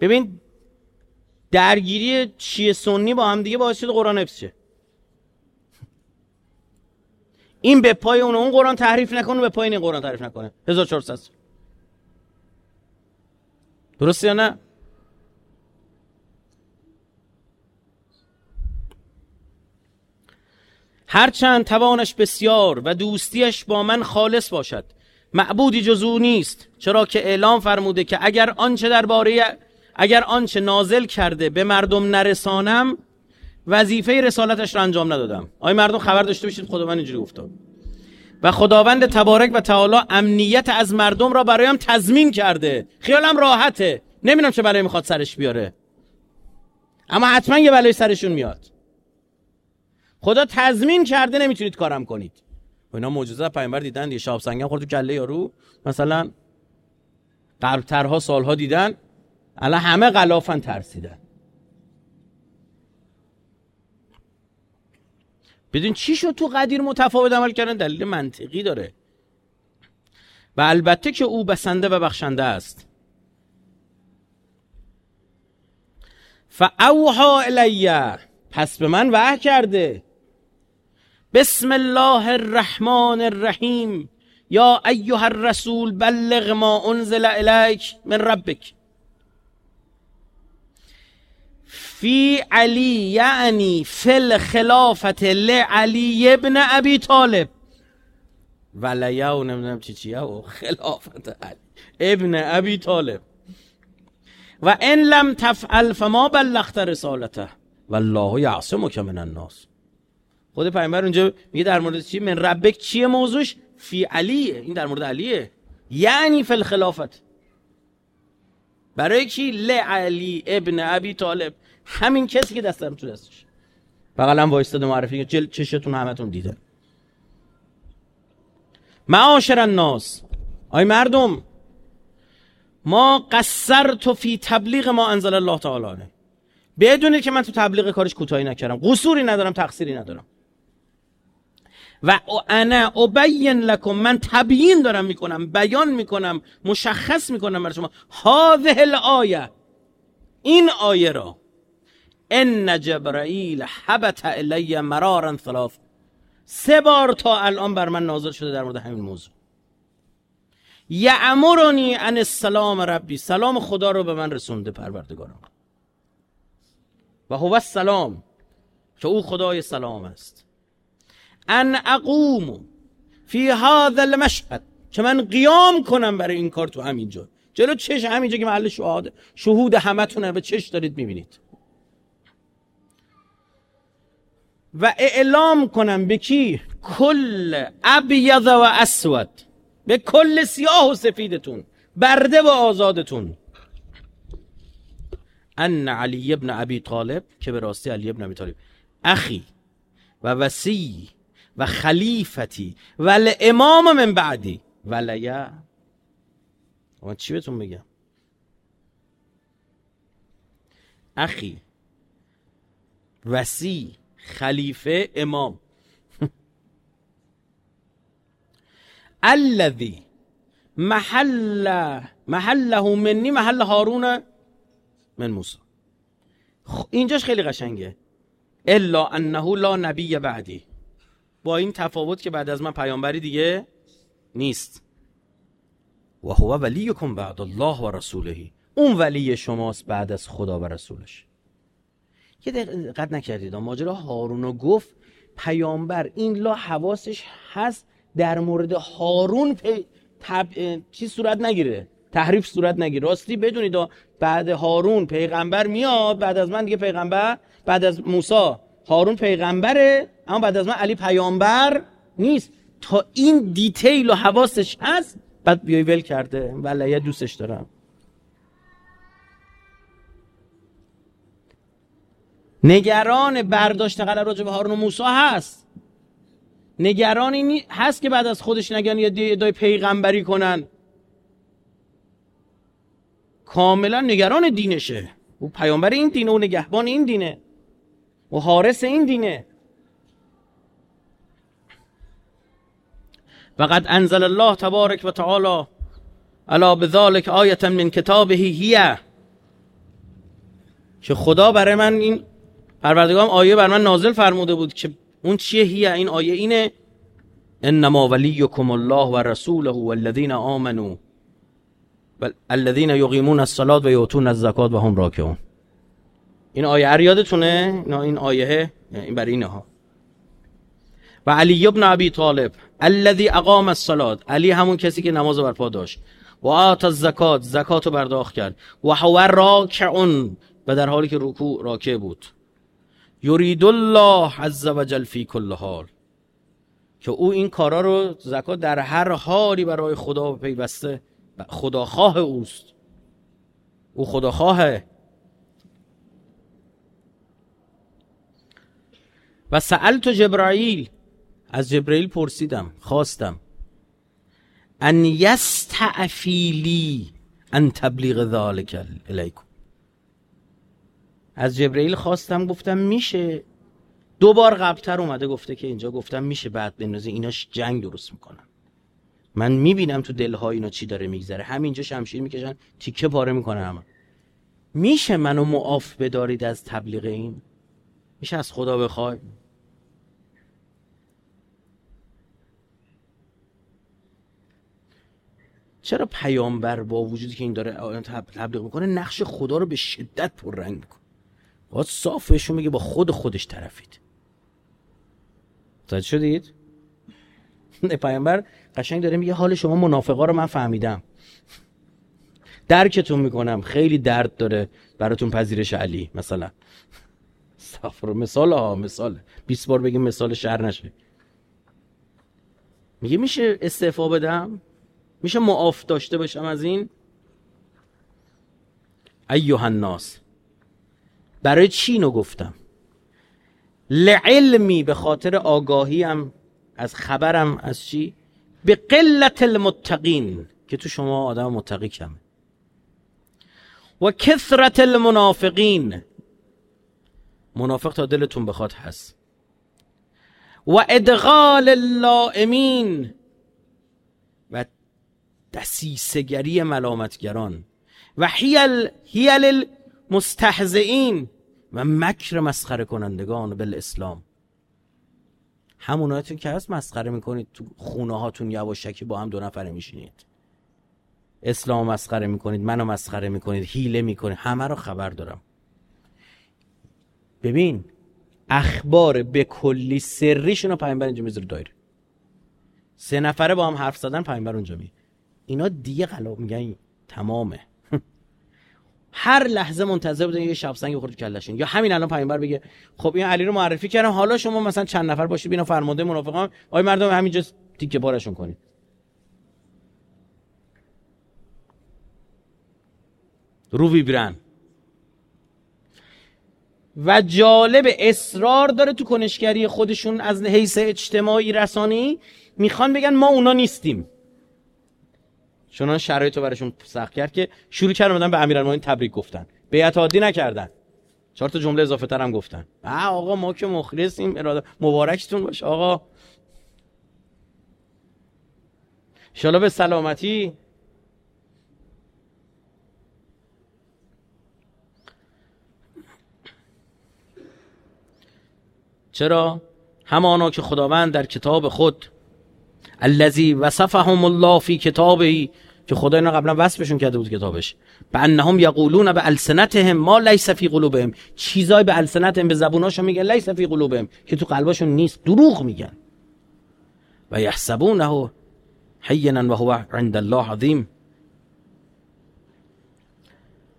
ببین درگیری چیه سنی با هم دیگه باعث شده قرآن حفظ شه. این به پای اون اون قرآن تحریف نکنه به پای این قرآن تحریف نکنه. 1400 درست یا نه؟ هرچند توانش بسیار و دوستیش با من خالص باشد معبودی جز او نیست چرا که اعلام فرموده که اگر آنچه درباره اگر آنچه نازل کرده به مردم نرسانم وظیفه رسالتش را انجام ندادم. آیا مردم خبر داشته باشید خدا من اینجوری گفتم و خداوند تبارک و تعالی امنیت از مردم را برایم تضمین کرده. خیالم راحته. نمی‌دونم چه بلایی می‌خواد سرش بیاره. اما حتما یه بلایی سرشون میاد. خدا تضمین کرده نمی‌تونید کارم کنید. و اینا معجزه پیامبر دیدن یه شاب سنگم خورد تو کله یارو. مثلا قربترها سالها دیدن. الان همه غلافن ترسیدن. بدین چی شد تو قدیر متفاوت عمل کردن؟ دلیل منطقی داره. و البته که او بسنده و بخشنده است. فاوحا الیه. پس به من وحی کرده. بسم الله الرحمن الرحیم. یا ایها الرسول بلغ ما انزل الیک من ربک. فی علی یعنی فی الخلافت لعلی ابن ابی طالب. ولیو نمی‌دونم چی چیه و خلافت علی ابن ابی طالب. و ان لم تفعل فما بلغت رسالته. والله یعصمک من الناس. خود پیامبر اونجا میگه در مورد چی؟ من ربک چیه موضوعش؟ فی علیه. این در مورد علیه. یعنی فی الخلافت. برای کی علی ابن ابی طالب. همین کسی که دست تو دستش. بغلم وایستاده معرفی جل چشتون همتون دیده. معاشر الناس. آی مردم ما قصرت فی تبلیغ ما انزل الله تعالی بدونید که من تو تبلیغ کارش کوتاهی نکردم. قصوری ندارم تقصیری ندارم. و انا ابین لکم من تبیین دارم می‌کنم بیان می‌کنم مشخص می‌کنم برای شما. هذه الآیه. این آیه را. ان جبرائیل حبت الی مرارا ثلاث. سه بار تا الان بر من نازل شده در مورد همین موضوع. یعمرنی ان السلام ربی. سلام خدا رو به من رسونده پروردگارم. و هو السلام که او خدای سلام است. ان اقوم فی هذا المشهد. که من قیام کنم برای این کار تو همینجا جلو چش همینجا که محل شهود شهود همتونه به چش دارید می‌بینید. و اعلام کنم به کی؟ کل ابیض و اسود. به کل سیاه و سفیدتون. برده و آزادتون. ان علی ابن ابی طالب که به راستی علی ابن ابی طالب. اخی و وسی و خلیفتی. و امام من بعدی. ولیه من چی بهتون بگم اخی وسی خلیفه امام. الذي محل محله منی محل هارون من موسی. اینجاش خیلی قشنگه. الا انه لا نبی بعدی. با این تفاوت که بعد از من پیامبری دیگه نیست. و هو ولیکم بعد الله و رسوله. اون ولی شماست بعد از خدا و رسولش. یه دقت نکردید. ماجرا هارون گفت پیامبر این لا حواسش هست در مورد هارون پی... تب... چی صورت نگیره. تحریف صورت نگیره. راستی بدونید بعد هارون پیغمبر میاد بعد از من دیگه پیغمبر بعد از موسی. هارون پیغمبره. اما بعد از من علی پیامبر نیست. تا این دیتیل و حواسش هست بعد بیای ول کرده. ولی دوستش دارم. نگران برداشت قرار راجع به هارون و موسی هست. نگران این هست که بعد از خودش نگن یا ادعای پیغمبری کنن. کاملا نگران دینشه. او پیامبر این دینه و نگهبان این دینه. و حارس این دینه. و قد انزل الله تبارک و تعالی علا بذالک آیت من کتابه هیه. که خدا برای من این پروردگارم آیه بر من نازل فرموده بود که اون چیه هیه؟ این آیه اینه انما ولیکم الله و رسوله والذین آمنوا الذين یقیمون الصلاة و یؤتون الزکات و هم راکعون. این آیه هر یادتونه؟ این آیه این برای اینها. و علی ابن ابی طالب الذي اقام الصلاه علی همون کسی که نماز برپا داشت. و آت الزکات زکات رو برداخت کرد. و هو راکعون و در حالی که رکوع راکع بود. یرید الله عز وجل فی کل حال. که او این کارا رو زکات در هر حالی برای خدا پیوسته. خداخواه اوست. او خداخواهه و سألت جبرائیل از جبرائیل پرسیدم خواستم. ان یستعفیلی ان تبلیغ ذالک الیکم. از جبرئیل خواستم گفتم میشه. دو بار قبلتر اومده گفته که اینجا گفتم میشه بعد بنوزی ایناش جنگ درست می‌کنن من می‌بینم تو دلهای اینا چی داره میگذره. همینجا شمشیر می‌کشن تیکه پاره می‌کنن همه. میشه منو معاف بدارید از تبلیغ این؟ میشه از خدا بخوای؟ چرا پیامبر با وجودی که این داره تبلیغ می‌کنه نقش خدا رو به شدت پررنگ می‌کنه؟ باید صاف میگه با خود خودش طرفید. متوجه شدید؟ پیامبر قشنگ داره میگه حال شما منافقا رو من فهمیدم. درکتون می‌کنم خیلی درد داره براتون پذیرش علی مثلا. سفر مثال ها مثال. 20 بار بگیم مثال شهر نشه. میگه میشه استعفا بدم؟ میشه معاف داشته باشم از این؟ ایوه الناس برای چی اینو گفتم؟ لعلمی به خاطر آگاهیم از خبرم از چی؟ به قلت المتقین که تو شما آدم متقی کمه. و کثرت المنافقین منافق تا دلتون بخواد هست. و ادغال اللائمین دسیسگری ملامتگران. و حیل حیل المستهزئین و مکر مسخره کنندگان بالاسلام. همونایتون که هست مسخره می‌کنید تو خونه هاتون یواشکی با هم دو نفره میشینید. اسلام مسخره می‌کنید منو مسخره می‌کنید هیله می‌کنید همه رو خبر دارم. ببین اخبار به کلی سریشون رو پیامبر اینجا می‌ذاره دایره. سه نفره با هم حرف زدن پیامبر اونجا می اینا دیگه قلا میگن. تمامه. هر لحظه منتظر بودن یه شب سنگ بخوره یا همین الان پیامبر بگه خب این علی رو معرفی کردم حالا شما مثلا چند نفر باشید بینا فرمانده منافقان. آی مردم همینجا تیکه بارشون کنید. رو ویبرن. و جالب اصرار داره تو کنشگری خودشون از حیث اجتماعی رسانی. می‌خوان بگن ما اونا نیستیم. چنان شرایط رو براشون سخت کرد که شروع کردن به امیرالمومنین تبریک گفتن. بیعت عادی نکردن. چهار تا جمله اضافه تر هم گفتن. آ آقا ما که مخلصیم اراده مبارکتون باشه آقا. ان به سلامتی. چرا؟ همانا که خداوند در کتاب خود الذی وصفهم الله فی کتابه که خدا اینا قبلا وصفشون کرده بود کتابش. به انهم یقولون به السنتهم ما لیس فی قلوبهم. چیزای به السنتهم به زبوناشون میگن لیس فی قلوبهم که تو قلباشون نیست. دروغ میگن. و یحسبونه حینا و هو عند الله عظیم.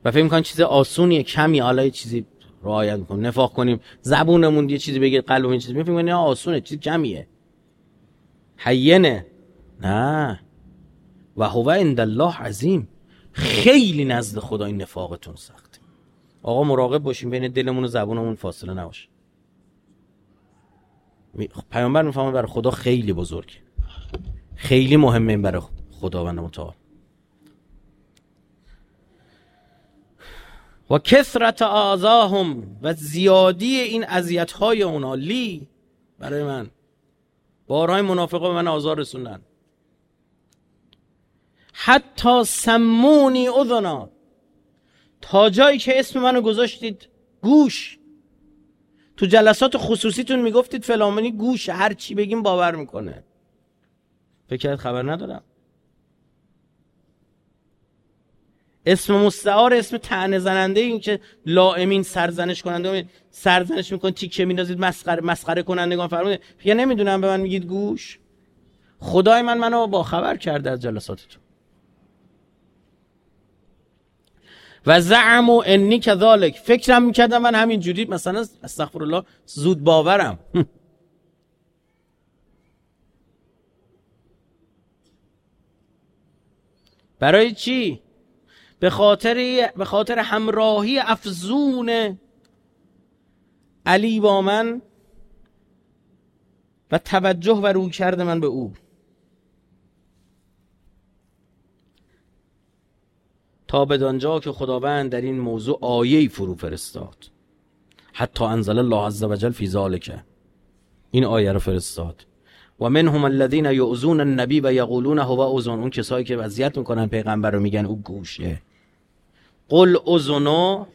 و فکر می‌کنن چیز آسونیه کمی. حالا چیزی رعایت می‌کنیم نفاق کنیم. زبونمون یه چیزی بگه قلبمون چیزی می‌کنیم آسونه چیز کمیه. حینه نه. و هو عند الله عظیم. خیلی نزد خدا این نفاقتون سخته آقا مراقب باشیم بین دلمون و زبونمون فاصله نباشه. خب، پیامبر می‌فهمه برای خدا خیلی بزرگه خیلی مهمه این برای خداوند متعال. و کثرت آزاهم و زیادی این اذیت های اونا لی برای من. بارهای منافقه به من آزار رسوندن. حتی سمونی اذنا. تا جایی که اسم منو گذاشتید گوش. تو جلسات خصوصیتون می‌گفتید فلامنی گوش هر چی بگیم باور می‌کنه. فکر خبر ندارم. اسم مستعار اسم تنه زننده این که لائمین سرزنش کننده سرزنش میکن تیکه میندازید مسخره مسخره کنندگان فرمود یا نمی‌دونم به من میگید گوش. خدای من منو با خبر کرده از جلساتتون. و زعم و انی کذالک. فکرم می‌کردم من همین جوری مثلا استغفر الله زود باورم. برای چی؟ به خاطر به خاطر همراهی افزون علی با من و توجه و روی کرده من به او. تا بدانجا که خداوند در این موضوع آیه فرو فرستاد. حتی انزل الله عز وجل فی ذالک این آیه رو فرستاد. و منهم الذين يؤذون النبی و یقولون هو اذن اون کسایی که وضعیت می‌کنن پیغمبر رو میگن او گوشه. قل اذنو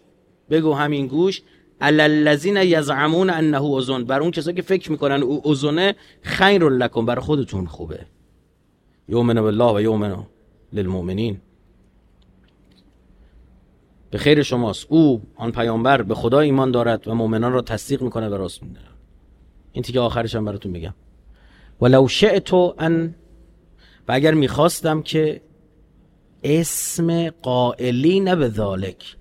بگو همین گوش. الذين یزعمون انه اذن. بر اون کسایی که فکر می‌کنن او اذنه خیر لکم. بر خودتون خوبه. یؤمن بالله و یؤمن للمؤمنین. به خیر شماست. او آن پیامبر به خدا ایمان دارد و مؤمنان را تصدیق می‌کنه و راست میده این تیکه آخرش هم براتون میگم. ولو شئتو ان و اگر می‌خواستم که اسم قائلین به ذالک.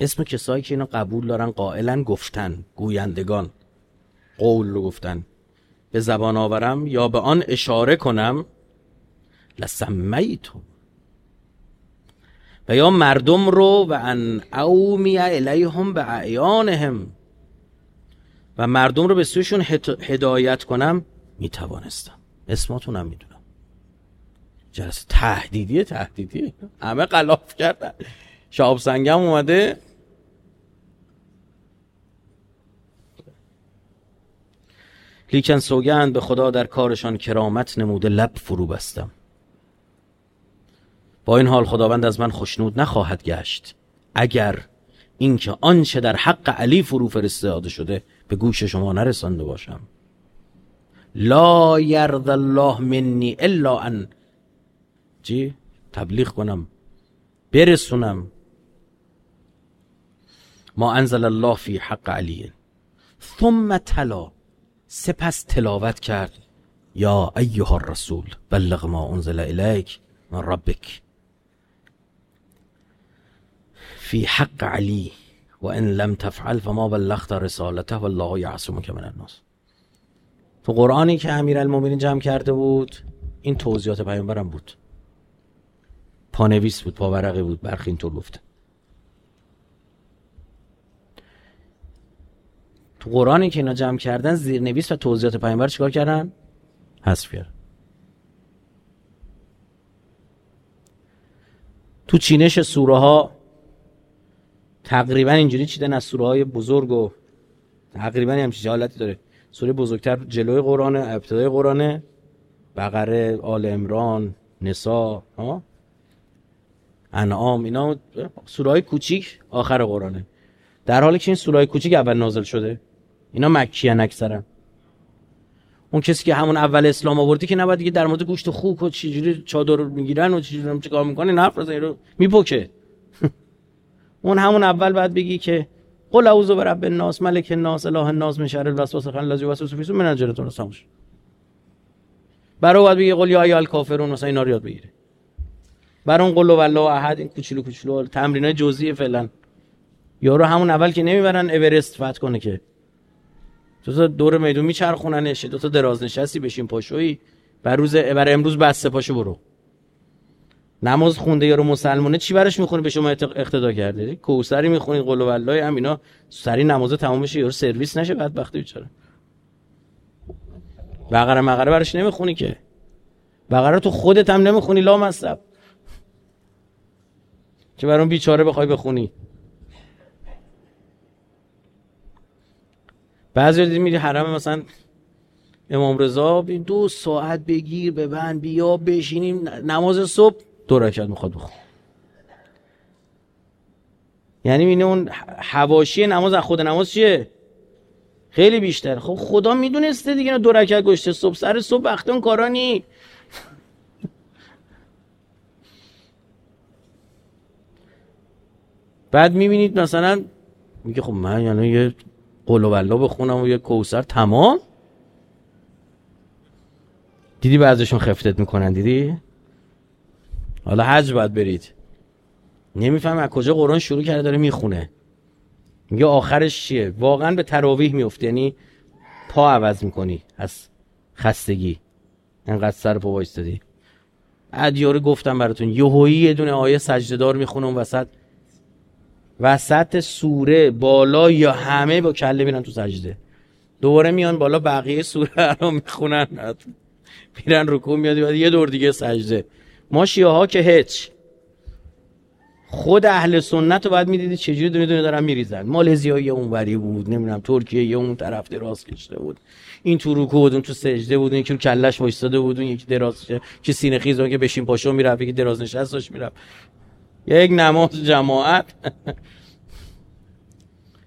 اسم کسایی که اینو قبول دارن قائلا گفتن گویندگان. قول رو گفتن. به زبان آورم یا به آن اشاره کنم؟ لسمیتو و یا مردم رو و ان اومی الیهم به اعیانهم. و مردم رو به سویشون هدایت کنم؟ می‌توانستم. اسماتونم می‌دونم. جلسه تهدیدی تهدیدی. همه قلاف کردن. شاب سنگم اومده. لیکن سوگند به خدا در کارشان کرامت نموده لب فرو بستم. با این حال خداوند از من خشنود نخواهد گشت. اگر اینکه آنچه در حق علی فرو فرستاده شده به گوش شما نرسانده باشم. لا یرد الله منی الا ان چی؟ تبلیغ کنم. برسونم. ما انزل الله فی حق علی. ثم تلا. سپس تلاوت کرد. یا ایها الرسول بلغ ما انزل الیک من ربک. فی حق علی. و ان لم تفعل فما بلغت رسالته والله یعصمک من الناس. تو قرآنی که امیرالمومنین جمع کرده بود این توضیحات پیامبرم بود. پانویس بود پاورقی بود برخی اینطور گفته تو قرآنی که اینا جمع کردن زیرنویس و توضیحات پیامبر چیکار کردن؟ حذف کرد. تو چینش سوره ها تقریبا اینجوری چیدن از سوره های بزرگ و تقریبا همچین حالتی داره. سوره بزرگتر جلوی قرآن ابتدای قرآن بقره آل امران نسا ها؟ انعام اینا سوره های کوچیک آخر قرآنه. در حالی که این سوره های کوچیک اول نازل شده. اینا مکی ان اکثرا. اون کسی که همون اول اسلام آوردی که نباید دیگه در مورد گوشت خوک و چجوری چادر می‌گیرن و چجوری چیکار می‌کنه نفر از رو میپکه. اون همون اول بعد بگی که قل اعوذ برب الناس ملک الناس اله الناس من شر الوسواس الذی یوسوس فی صدور من الجنه سامش برای بعد بگی قل یا ایها الکافرون مثلا اینا رو یاد بگیره برای اون قل والله احد این کوچولو کوچولو تمرینای جزئی فعلا. یارو همون اول که نمی‌برن اورست فتح کنه که. دو تا دور میدون میچرخوننش دو تا دراز نشستی بشین پاشویی. بر روز بر امروز بسته پاشو برو. نماز خونده یارو مسلمانه چی براش می‌خونی؟ به شما اقتدا کرده. کوسری می‌خونید قل والله هم اینا. سری نماز تمام بشه یارو سرویس نشه بدبختی بیچاره. بقره مقره براش نمی‌خونی که. بقره تو خودت هم نمی‌خونی لا مصب که برام بیچاره بخوای بخونی. بعضی دیدی میری حرم مثلا امام رضا دو ساعت بگیر ببند بیا بشینیم نماز صبح دو رکعت می‌خواد بخون یعنی اینه اون حواشی نماز از خود نماز چیه؟ خیلی بیشتر. خب خدا می‌دونسته دیگه دو رکعت گشته صبح سر صبح وقت اون کارا نی. بعد می‌بینید مثلا میگه خب من یعنی یه قلو و بخونم و یه کوسر تمام. دیدی بعضشون خفتت می‌کنن دیدی؟ حالا حج باید برید. نمیفهم از کجا قرآن شروع کرده داره می‌خونه. میگه آخرش چیه؟ واقعا به تراویح میفته یعنی پا عوض می‌کنی از خستگی. انقدر سر پا وایستادی. ادیاره گفتم براتون یهویی یه دونه آیه سجده دار می‌خونه اون وسط. وسط سوره بالا یا همه با کله میرن تو سجده. دوباره میان بالا بقیه سوره رو می‌خونن میرن رکوع میاد یه دور دیگه سجده. ما شیعه ها که هیچ. خود اهل سنت رو باید می‌دیدید چجوری دونه دونه دارن میریزن. مالزیا یه اونوری بود نمی‌دونم ترکیه یه اون طرف دراز کشته بود. این تو رکوع بود اون تو سجده بود این که کلش وایساده بود اون یکی دراز که سینه خیز که بشین پاشو می‌رفت یکی دراز نشستش می‌رفت. یک نماز جماعت.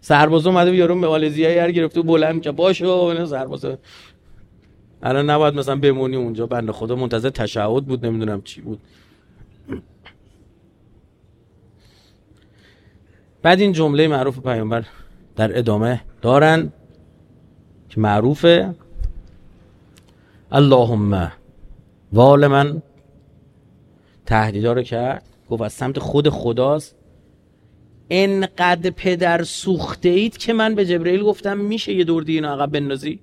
سرباز اومده یارو مالزیا هر گرفته بلند که باشه سرباز الان نباید مثلا بمونی اونجا. بنده خدا منتظر تشهد بود نمی‌دونم چی بود. بعد این جمله معروف پیامبر در ادامه دارن که معروفه. اللهم وال من تهدیدا کرد. گفت از سمت خود خداست. انقدر پدر سوخته اید که من به جبرئیل گفتم میشه یه دور دیگه عقب بندازی؟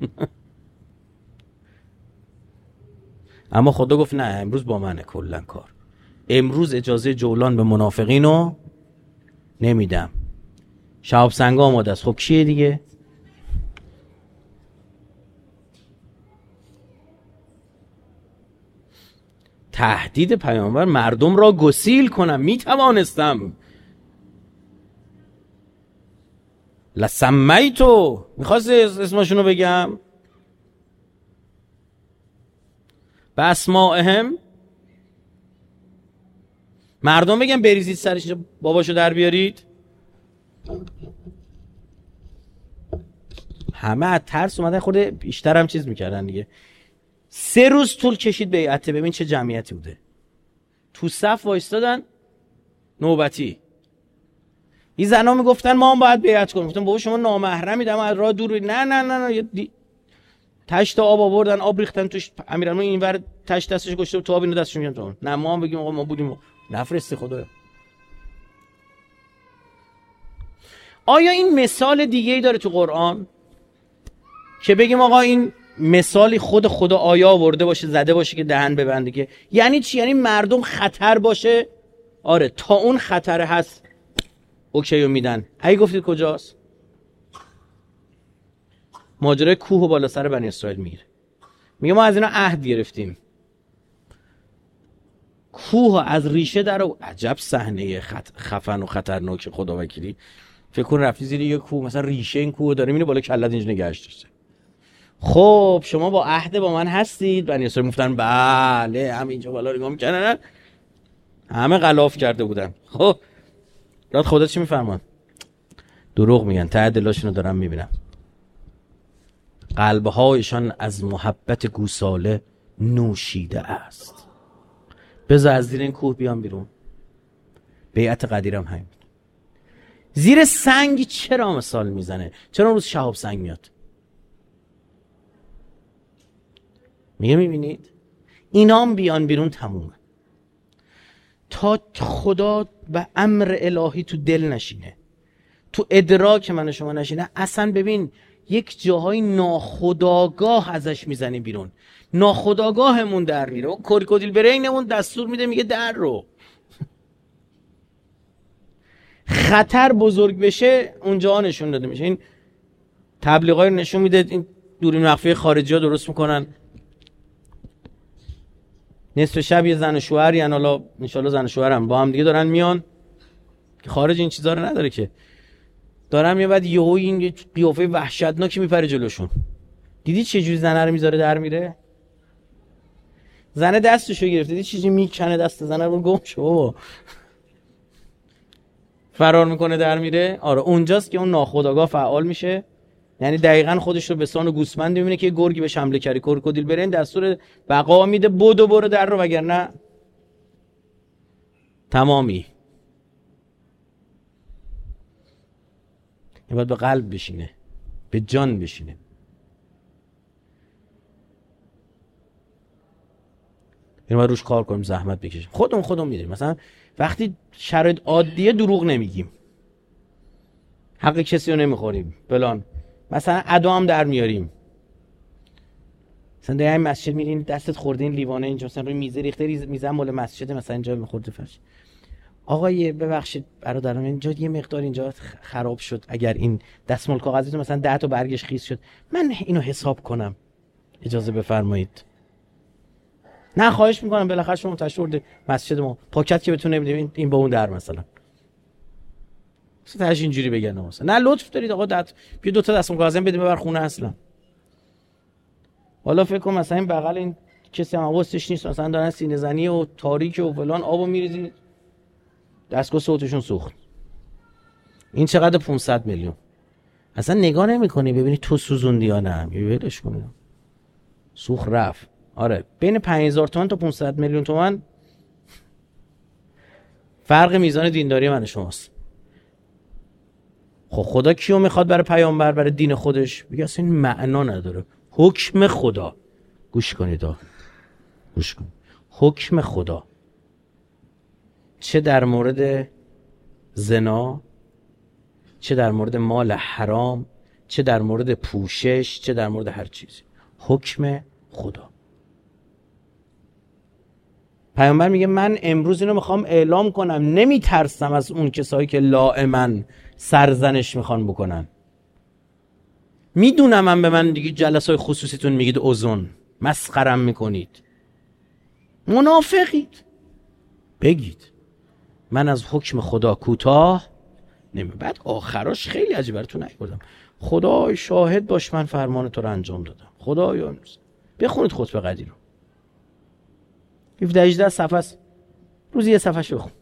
اما خدا گفت نه امروز با منه کلا کار. امروز اجازه جولان به منافقینو نمیدم. شهاب سنگ آماده است. خب کیه دیگه؟ تهدید پیامبر مردم را گسیل کنم. می توانستم لسمیتو. می‌خواست اسمشون رو بگم؟ به اسمائهم مردم بگم بریزید سرش باباشو در بیارید. همه از ترس اومدن خورده بیشتر هم چیز می‌کردن دیگه. سه روز طول کشید بیعته ببین چه جمعیتی بوده. تو صف وایستادن نوبتی. این زنا می‌گفتن ما هم باید بیعت کنیم. گفتن بابا شما نامحرمید اما از راه دور نه نه نه نه. دی... تشت آب آوردن آب ریختن توش. امیرالمومنین اینور تشت دستش گشته تو آب اینو دستش میگن تو نه ما هم بگیم آقا ما بودیم. نفرستی خدا. آیا این مثال دیگه ای داره تو قرآن که بگیم آقا این مثالی خود خدا آیا آورده باشه زده باشه که دهن ببنده که. یعنی چی؟ یعنی مردم خطر باشه؟ آره تا اون خطر هست اوکی میدن. اگه گفتید کجاست؟ ماجرای کوه و بالا سر بنی اسرائیل میره میگه ما از اینا عهد گرفتیم. کوه از ریشه در و عجب صحنه خط... خفن و خطرناک خدا وکیلی فکر کن رفتی زیر یه کوه مثلا ریشه این کوه داره میره بالا کلت اینجا نگهش داشته. خب شما با عهد با من هستید. بنی اسرائیل گفتن بله هم اینجا بالا نگاه می‌کنن. همه غلاف کرده بودن. خب راد خدا چی میفرمان دروغ میگن. ته دلاشونو دارم می‌بینم. قلبهایشان از محبت گوساله نوشیده است. بذار از زیر این کوه بیام بیرون. بیعت قدیرم همین زیر سنگ چرا مثال می‌زنه؟ چرا روز شهاب سنگ میاد؟ میگه می‌بینید؟ اینام بیان بیرون تمومه. تا خدا و امر الهی تو دل نشینه. تو ادراک من شما نشینه. اصلا ببین یک جاهای ناخداگاه ازش می‌زنی بیرون. ناخداگاهمون در میره. و کورکودیل برینمون دستور میده میگه در رو. خطر بزرگ بشه اونجا نشون داده میشه. این تبلیغای نشون میده. این دورین مخفی خارجی ها درست می‌کنن. نصف شب یه زن و شوهر یعنی حالا ان زن و شوهرم با هم دیگه دارن میان. که خارج این چیزا رو نداره که. دارم یه بعد یهو این قیافه وحشتناکی میپره جلوشون. دیدی چه جوری زنه رو می‌ذاره در میره؟ زنه دستشو گرفت دیدی چیزی می‌کنه دست زنه رو؟ گم شو بابا. فرار می‌کنه در میره. آره اونجاست که اون ناخداگاه فعال میشه. یعنی دقیقا خودش رو به سان و گوسمند می‌بینه که گرگی به حمله کردی کرکودیل برین دستور بقا میده و برو در رو وگرنه تمامی. این باید به قلب بشینه به جان بشینه. این باید روش کار کنیم زحمت بکشیم. خودمون خودمون می‌دونیم. مثلا وقتی شرایط عادیه دروغ نمیگیم. حق کسی رو نمی‌خوریم. بلان مثلا ادا هم در میاریم. مثلا در مسجد میرین دستت خورده این لیوانه اینجا مثلا روی میزه ریخته میزه مال مسجد مثلا اینجا میخورده فرش. آقای ببخشید برادران اینجا یه مقدار اینجا خراب شد. اگر این دستمال کاغذی مثلا ده تا برگش خیس شد من اینو حساب کنم. اجازه بفرمایید. نه خواهش می‌کنم بالاخره شما تشورد مسجد ما پاکت که بتونه این با اون در مثلا. مثلا اینجوری بگن مثلا. نه لطف دارید آقا دت بیا دو تا دستم کاغذ بدیم ببر خونه اصلا. حالا فکر کنم مثلا این بغل این کسی هم حواسش نیست مثلا دارن سینه زنی و تاریک و فلان آبو میریزی دستگاه صوتشون سوخت. این چقدر 500 میلیون؟ اصلا نگاه نمی‌کنی ببینی تو سوزوندی یا نه. ولش کن. سوخ رفت. آره بین 5000 تومان تا 500 میلیون تومان. فرق میزان دینداری من شماست. خب خدا کیو می‌خواد برای پیامبر برای دین خودش؟ بگه اصلا این معنا نداره. حکم خدا. گوش کنید گوش کن. حکم خدا. چه در مورد زنا چه در مورد مال حرام چه در مورد پوشش چه در مورد هر چیزی. حکم خدا. پیامبر میگه من امروز اینو می‌خوام اعلام کنم. نمیترسم از اون کسایی که لائمن سرزنش می‌خوان بکنن. می‌دونم من به من دیگه جلسای خصوصیتون میگید اوزون. مسخرم می‌کنید. منافقید. بگید. من از حکم خدا کوتاه نمی بعد آخراش خیلی عجیب براتون نیوردم. خدای شاهد باش من فرمان تو رو انجام دادم. خدایا بخونید خطبه قدیر رو. 17 18 صفحه است. روزی یه صفحه بخون.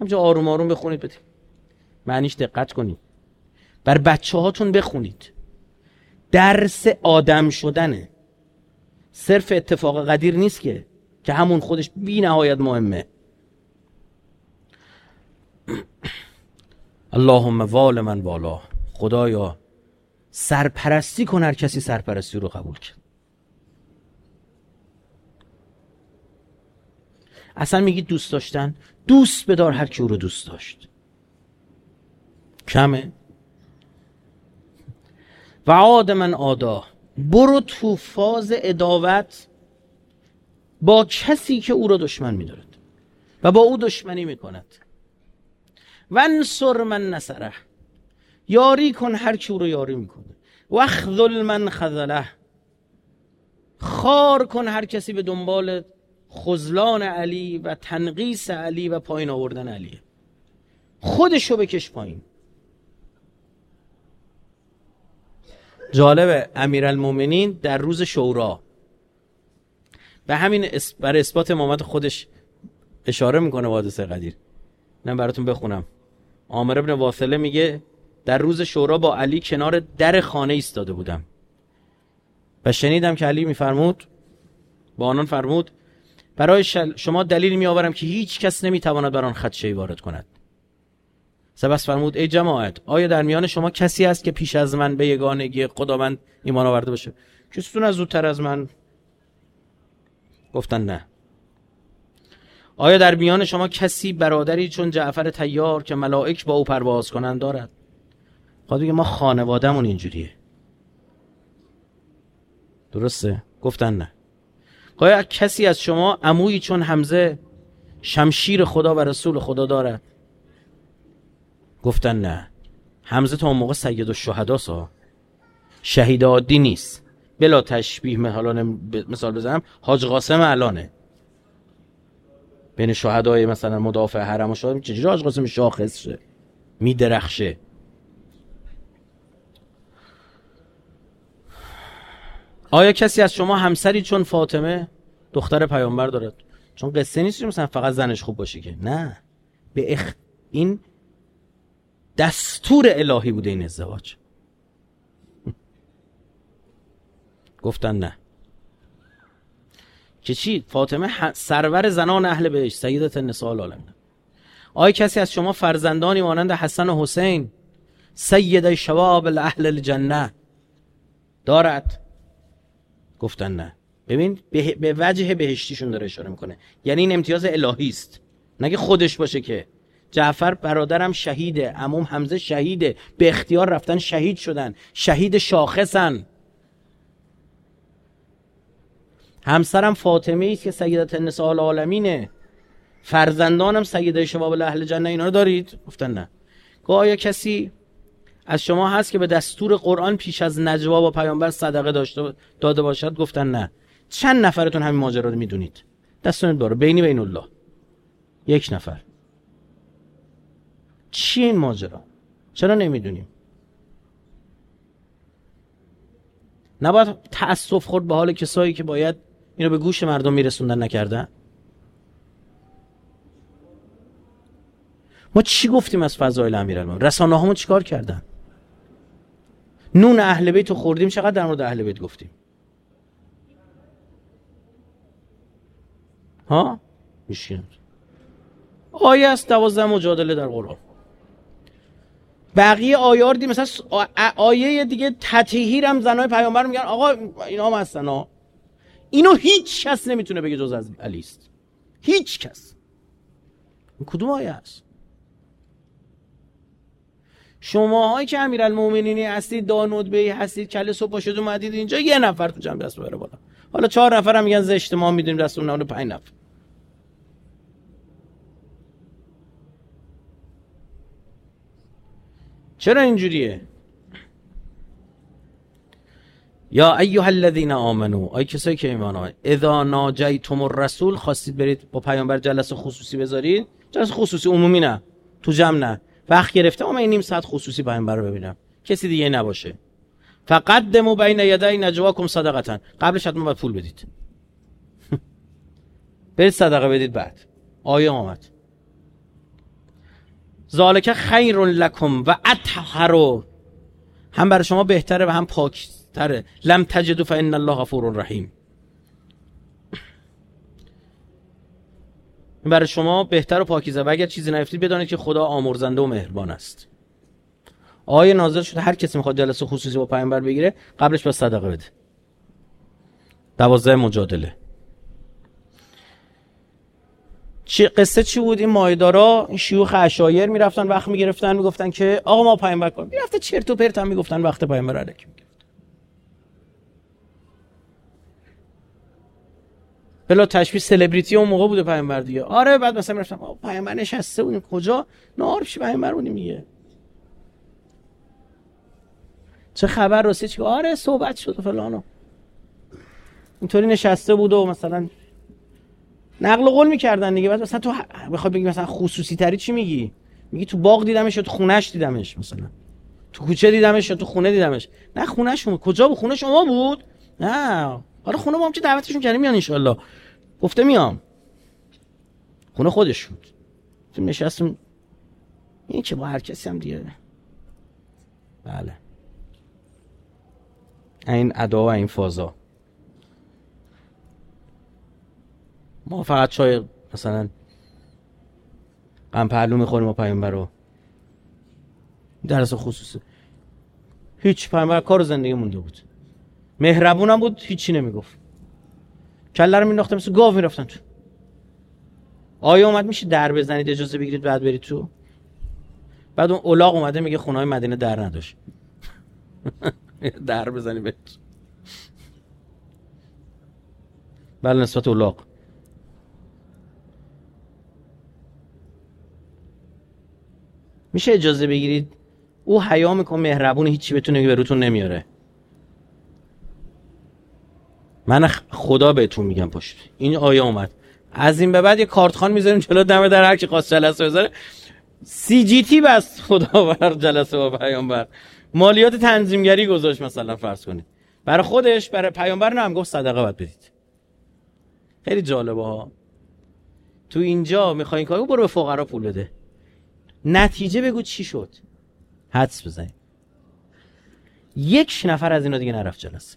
همچه آروم آروم بخونید بدید معنیش دقت کنید. بر بچه هاتون بخونید. درس آدم شدنه. صرف اتفاق قدیر نیست که که همون خودش بی نهایت مهمه. اللهم وال من والا. خدایا سرپرستی کن هر کسی سرپرستی رو قبول کرد. اصلا میگید دوست داشتن؟ دوست بدار هر کی او رو دوست داشت. کمه. و عاد من آدا برو تو فاز اداوت با کسی که او را دشمن میدارد و با او دشمنی می‌کند. ونصر من نصره. یاری کن هر کی او رو یاری می‌کنه و خذل من خذله. خار کن هر کسی به دنبال خزلان علی و تنقیس علی و پایین آوردن علیه خودشو بکش پایین. جالب امیرالمومنین در روز شورا. به همین برای اثبات امامت خودش اشاره می‌کنه حادثه قدیر. من براتون بخونم. عامر ابن واصله میگه در روز شورا با علی کنار در خانه ایستاده بودم. و شنیدم که علی میفرمود با آنان فرمود برای شما دلیل می آورم که هیچ کس نمی‌تواند بر آن خدشه وارد کند. سپس فرمود ای جماعت آیا در میان شما کسی است که پیش از من به یگانگی خداوند ایمان آورده باشه؟ کستون از زودتر از من؟ گفتن نه. آیا در میان شما کسی برادری چون جعفر تیار که ملائک با او پرواز کنند دارد؟ خواهد خب ما خانوادهمون اینجوریه. درسته؟ گفتن نه. آیا کسی از شما عمویی چون حمزه شمشیر خدا و رسول خدا دارد؟ گفتن نه. حمزه تا اون موقع سید و شهدا سا. شهید عادی نیست. بلا تشبیه مثال بزنم حاج قاسم الانه. بین شهدای مثلا مدافع حرم و شهدا چجوری حاج قاسم شاخص شه؟ میدرخشه. آیا کسی از شما همسری چون فاطمه دختر پیامبر دارد؟ چون قصه نیست مثلا فقط زنش خوب باشه که. نه. به اخ... این دستور الهی بوده این ازدواج. گفتن نه. که چی؟ فاطمه سرور زنان اهل بهش سیدت نساء العالمین. آیا کسی از شما فرزندانی مانند حسن و حسین سید شباب اهل الجنه دارد؟ گفتن نه. ببین به وجه بهشتیشون داره اشاره می‌کنه. یعنی این امتیاز الهی است. نگه خودش باشه که جعفر برادرم شهیده عموم حمزه شهیده به اختیار رفتن شهید شدن. شهید شاخصن. همسرم فاطمه است که سیدت النساء العالمینه فرزندانم سیده شباب اهل جنه اینا رو دارید؟ گفتن نه. آیا کسی از شما هست که به دستور قرآن پیش از نجوا با پیامبر صدقه داشته داده باشد؟ گفتن نه. چند نفرتون همین ماجرا رو می‌دونید؟ دستون بارو بینی بین الله. یک نفر. چی این ماجرا؟ چرا نمی‌دونیم؟ نباید تأسف خورد به حال کسایی که باید اینو به گوش مردم میرسوندن نکردن؟ ما چی گفتیم از فضایل امیرالمومنین؟ رسانه همون چیکار کردن؟ نون اهل بیت رو خوردیم چقدر در مورد اهل بیت گفتیم؟ ها؟ میشین آیه است دوازده مجادله در قرآن. بقیه آیار دی مثلا آیه دیگه تطهیر هم زنای پیامبر میگن آقا اینا هم هستن ها اینو هیچ کس نمی‌تونه بگه جز از علی است. هیچ کس. کدوم آیه است؟ شماهایی که امیرالمومنینی هستید دانود بی هستید کل صبح شد اومدید اینجا یه نفر تو جمع دست ببره بالا. حالا چهار نفر هم میگن زشت ما می‌دونیم دست اون پنج نفر. چرا اینجوریه؟ یا ایها الذین آمنو ای کسایی که ایمان آورد اذا ناجیتم الرسول خواستید برید با پیامبر جلسه خصوصی بذارید؟ جلسه خصوصی عمومی نه تو جمع نه. وقت گرفته این نیم ساعت خصوصی پیامبر رو ببینم. کسی دیگه نباشه. فقدموا بین یدی نجواکم صدقتا قبلش حتما باید پول بدید. برید صدقه بدید بعد. آیه آمد. ذالک خیر لکم و اطهر. هم برای شما بهتره و هم پاکتره. لم تجدوا فان الله غفور رحیم. برای شما بهتر و پاکیزه. و اگر چیزی نیفتید بدانید که خدا آمرزنده و مهربان است. آیه نازل شده. هر کسی می‌خواد جلسه خصوصی با پیامبر بگیره قبلش با صدقه بده. دوازده مجادله. چی قصه چی بود؟ این مایدارا این شیوخ اشایر می‌رفتن وقت می‌گرفتن می‌گفتن که آقا ما پیامبر کن. می‌رفته چرت و پرت هم می‌گفتن وقت پیامبر علیک بلا تشبیه سلبریتی اون موقع بوده پیامبر دیگه. آره بعد مثلا می‌رفتم پیامبر نشسته بودیم. کجا؟ نهار پیش پیامبر بودیم میگه چه خبر؟ راستی چی؟ آره صحبت شد و فلانو. اینطوری نشسته بود و مثلا نقل قول می‌کردن دیگه. مثلا تو بخوای بگی مثلا خصوصی تری چی میگی؟ میگی تو باغ دیدمش یا تو خونش دیدمش مثلا؟ تو کوچه دیدمش یا تو خونه دیدمش؟ نه خونه شما. کجا بود؟ خونه شما بود؟ نه. حالا خونه ما هم چه دعوتشون کردیم میان ان گفته میام. خونه خودش بود تو نشستم این که با هر کسی هم دیگه. بله. این ادا و این فازا. ما فقط چای مثلا غم پهلو می‌خوریم و پیامبر رو درس خصوصی. هیچ پیامبر کار زندگی مونده بود. مهربونم بود هیچی نمی‌گفت. کله رو مینداختم مثل گاو می‌رفتن تو. آیا اومد میشه در بزنید اجازه بگیرید بعد برید تو؟ بعد اون اولاغ اومده میگه خونه های مدینه در نداشت. در بزنی برید بله نسبت اولاغ. میشه اجازه بگیرید؟ او حیا میکن مهربون هیچی بتونه به روتون نمیاره. من خدا بهتون میگم پشت این آیه اومد. از این به بعد یه کارتخان می‌ذاریم جلو دم در هر کی خواست جلسه بذاره. سی جی تی بس. خدا بر جلسه با پیامبر. مالیات تنظیمگری گذاشت مثلا فرض کنید. برای خودش برای پیامبر هم گفت صدقه باید بدید. خیلی جالبه ها. تو اینجا می‌خواین کاری برو به فقرا پول بده. نتیجه بگو چی شد. حدس بزنید یک نفر از اینا دیگه نرفت جلسه.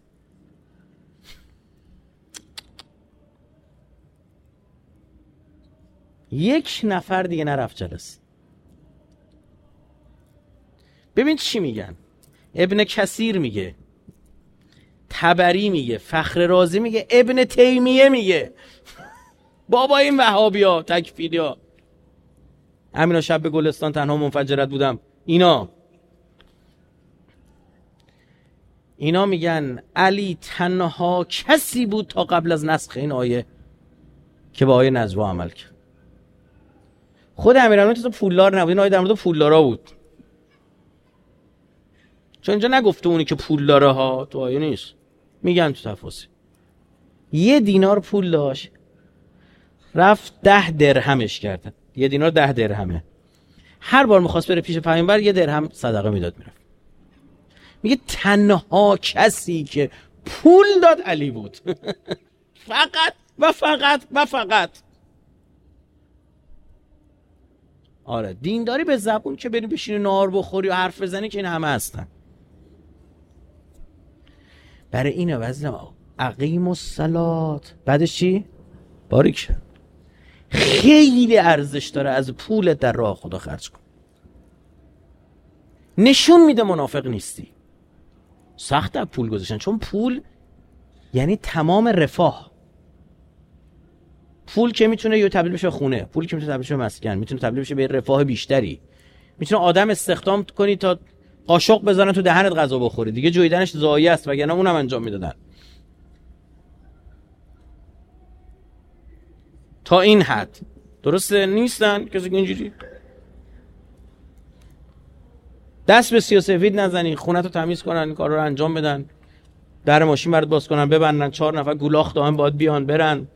یک نفر دیگه نرفت جلسه. ببین چی میگن. ابن کثیر میگه. تبری میگه. فخر رازی میگه. ابن تیمیه میگه. بابا این وهابی ها تکفیری ها همینا شب به گلستان تنها منفجرت بودم. اینا. اینا میگن علی تنها کسی بود تا قبل از نسخ این آیه که با آیه نجوا عمل کرد. خود امیرالمومنین تو پولدار نبود. این آیه در مورد پولدارا بود. چون اینجا نگفته اونی که پول داره ها تو آیه نیست. میگن تو تفاصیل. یه دینار پول داشت. رفت ده درهمش کردن یه دینار ده درهمه. هر بار می‌خواست بره پیش پیامبر یه درهم صدقه می‌داد می‌رفت. میگه تنها کسی که پول داد علی بود. فقط و فقط و فقط. آره دینداری به زبون که بریم بشینی نار بخوری و حرف بزنی که این همه هستن. برای این وزن عقیم و سلات بعدش چی؟ باریک خیلی ارزش داره از پولت در راه خدا خرج کن. نشون میده منافق نیستی. سخت در پول گذاشتن. چون پول یعنی تمام رفاه. پول که می‌تونه یه تبدیل بشه خونه پول که می‌تونه تبدیل بشه مسکن می‌تونه تبدیل بشه به رفاه بیشتری. می‌تونه آدم استخدام کنی تا قاشق بزنه تو دهنت غذا بخوری. دیگه جویدنش زایی است وگرنه اونم انجام می‌دادن. تا این حد. درسته؟ نیستن؟ کسی که اینجوری؟ دست به سیاسفید نزنی. خونه رو تمیز کنن این کار رو انجام بدن. در ماشین برات باز کنن ببندن. چهار نفر گولاخ دائم باید بیان برن.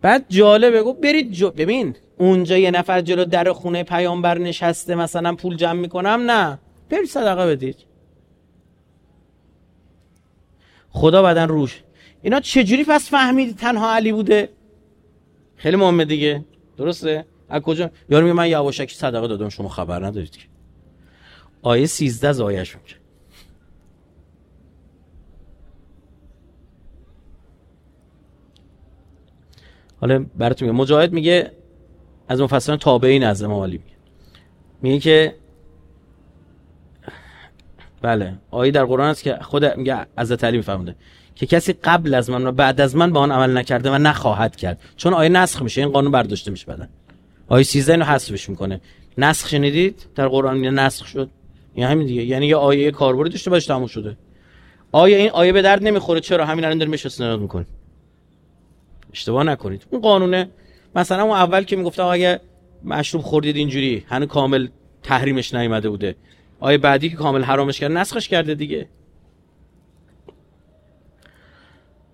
بعد جالبه گفت برید جو... ببین اونجا یه نفر جلو در خونه پیامبر نشسته مثلا پول جمع می‌کنم؟ نه. برید صدقه بدید. خدا بدن روش. اینا چجوری پس فهمید تنها علی بوده؟ خیلی مهمه دیگه. درسته؟ از کجا؟ یارو میگه من یواشکی صدقه دادم شما خبر ندارید که. آیه 13 زایش میگه. حالا براتون میگه مجاهد میگه از مفسران تابعین از امام علی میگه. میگه که بله آیه در قرآن است که خود میگه حضرت علی میفهمده که کسی قبل از من و بعد از من به آن عمل نکرده و نخواهد کرد. چون آیه نسخ میشه این قانون برداشته میشه بعدن آیه 13 اینو حذفش می‌کنه. نسخ شنیدید؟ در قرآن میگه نسخ شد. یعنی همین دیگه. یعنی یه آیه کاربردی داشته باشه تموم شده. آیه این آیه به درد نمی‌خوره. چرا؟ همین الان داریم استناد می‌کنیم اشتباه نکنید. اون قانونه مثلا اون اول که می‌گفتم اگه مشروب خوردید اینجوری هنوز کامل تحریمش نیومده بوده. آیه بعدی که کامل حرامش کرده نسخش کرده دیگه.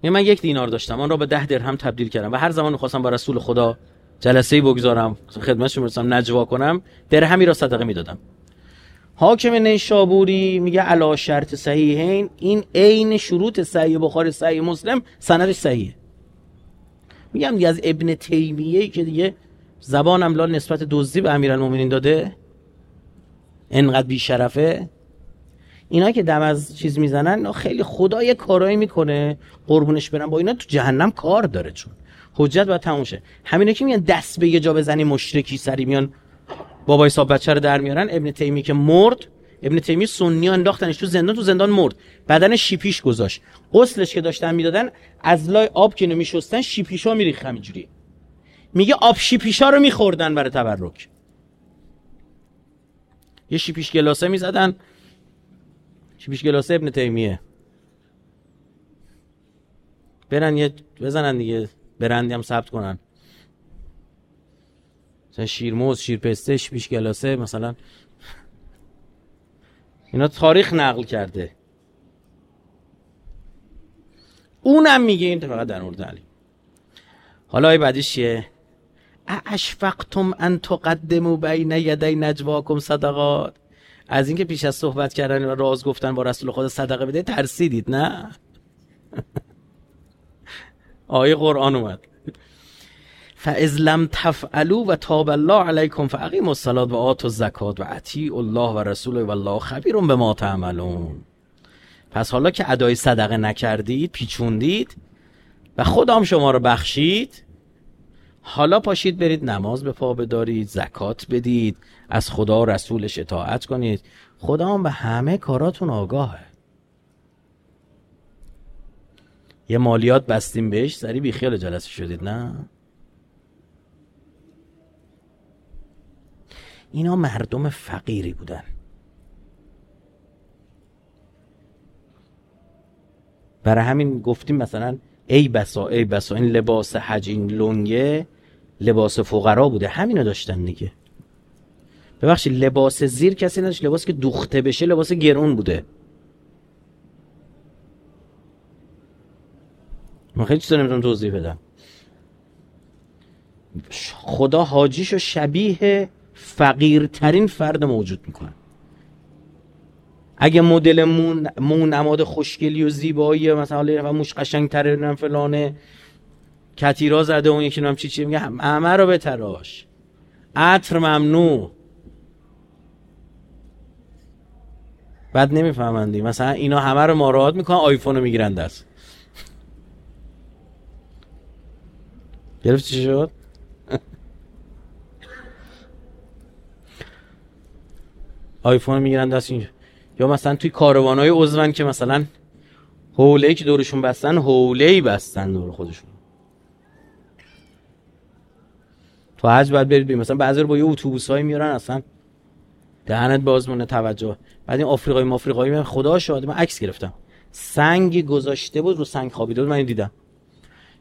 من یک دینار داشتم آن را به ده درهم تبدیل کردم و هر زمان خواستم با رسول خدا جلسه ای بگذارم خدمتش می‌رسم نجوا کنم درهمی را صدقه می‌دادم. حاکم نیشابوری میگه علا شرط صحیحین این عین شروط صحیح بخاری صحیح مسلم سندش صحیحه. میگم دیگه از ابن تیمیه که دیگه زبانم لا نسبت دزدی به امیرالمومنین داده انقدر بیشرفه. اینا که دم از چیز می‌زنن خیلی خدای کارایی می‌کنه قربونش برن با اینا تو جهنم کار داره چون. حجت باید تموم شه. همینه که میگن دست به یه جا بزنی مشرکی سری میان. بابای حساب بچه رو در میارن. ابن تیمی که مرد ابن تیمی سنی انداختنش تو زندان تو زندان مرد. بدن شیپیش گذاشت. غسلش که داشتن می‌دادن از لای آب که نمیشستن شیپیشا میریخ همینجوری. میگه آب شیپیشا رو میخوردن برای تبرک. یه شیپیش گلاسه می‌زدن. شیپیش گلاسه ابن تیمیه. برن یه بزنن دیگه. برندی هم ثبت کنن. مثلا شیرموز شیرپسته شیپیش گلاسه مثلا اینا تاریخ نقل کرده. اونم میگه این فقط در مورد علی. حالا ای بعدیش چیه؟ اشفقتم ان تقدموا بین یدی نجواکم صدقات. از اینکه پیش از صحبت کردن و راز گفتن با رسول خدا صدقه بده ترسیدید نه؟ آیه قرآن اومد. فاذ لم تفعلوا و تاب الله علیکم فاقیموا الصلاه و آتوا الزکات و اطیعوا الله و رسوله و الله خبیر بما تعملون. پس حالا که ادای صدقه نکردید پیچوندید و خدام شما رو بخشید حالا پاشید برید نماز به پا بدارید زکات بدید از خدا و رسولش اطاعت کنید. خدا هم به همه کاراتون آگاهه. یه مالیات بستیم بهش سری بیخیال جلسه شدید نه؟ اینا مردم فقیری بودن. برای همین گفتیم مثلا ای بسا ای بسا این لباس حج این لنگه لباس فقرا بوده. همینو داشتن دیگه. ببخشید لباس زیر کسی نداشت لباس که دوخته بشه لباس گرون بوده. من خیلی چیزا نمی‌تونم توضیح بدم. خدا حاجیشو شبیه فقیرترین فرد موجود می‌کنه. اگه مدل مون, مون نماد خوشگلی و زیبایی مثلا موش قشنگتره نم فلانه کتیرا زده اون یکی نام چی چی میگه؟ همه رو بتراش. عطر ممنوع. بعد نمیفهمندی. مثلا اینا همه رو مراعات می‌کنن آیفون رو می‌گیرن دست. گرفت چی شد؟ آیفون می‌گیرن دست اینجا. یا مثلا توی کاروان های عضون که مثلا حوله که دورشون بستن حوله بستن دور خودشون. تو حج باید برید مثلا بعضی رو با یه اتوبوس های میارن اصلا دهنت باز مونه توجه. بعد این آفریقایی من خدا شاهد من عکس گرفتم. سنگ گذاشته بود رو سنگ خوابیده بود من دیدم.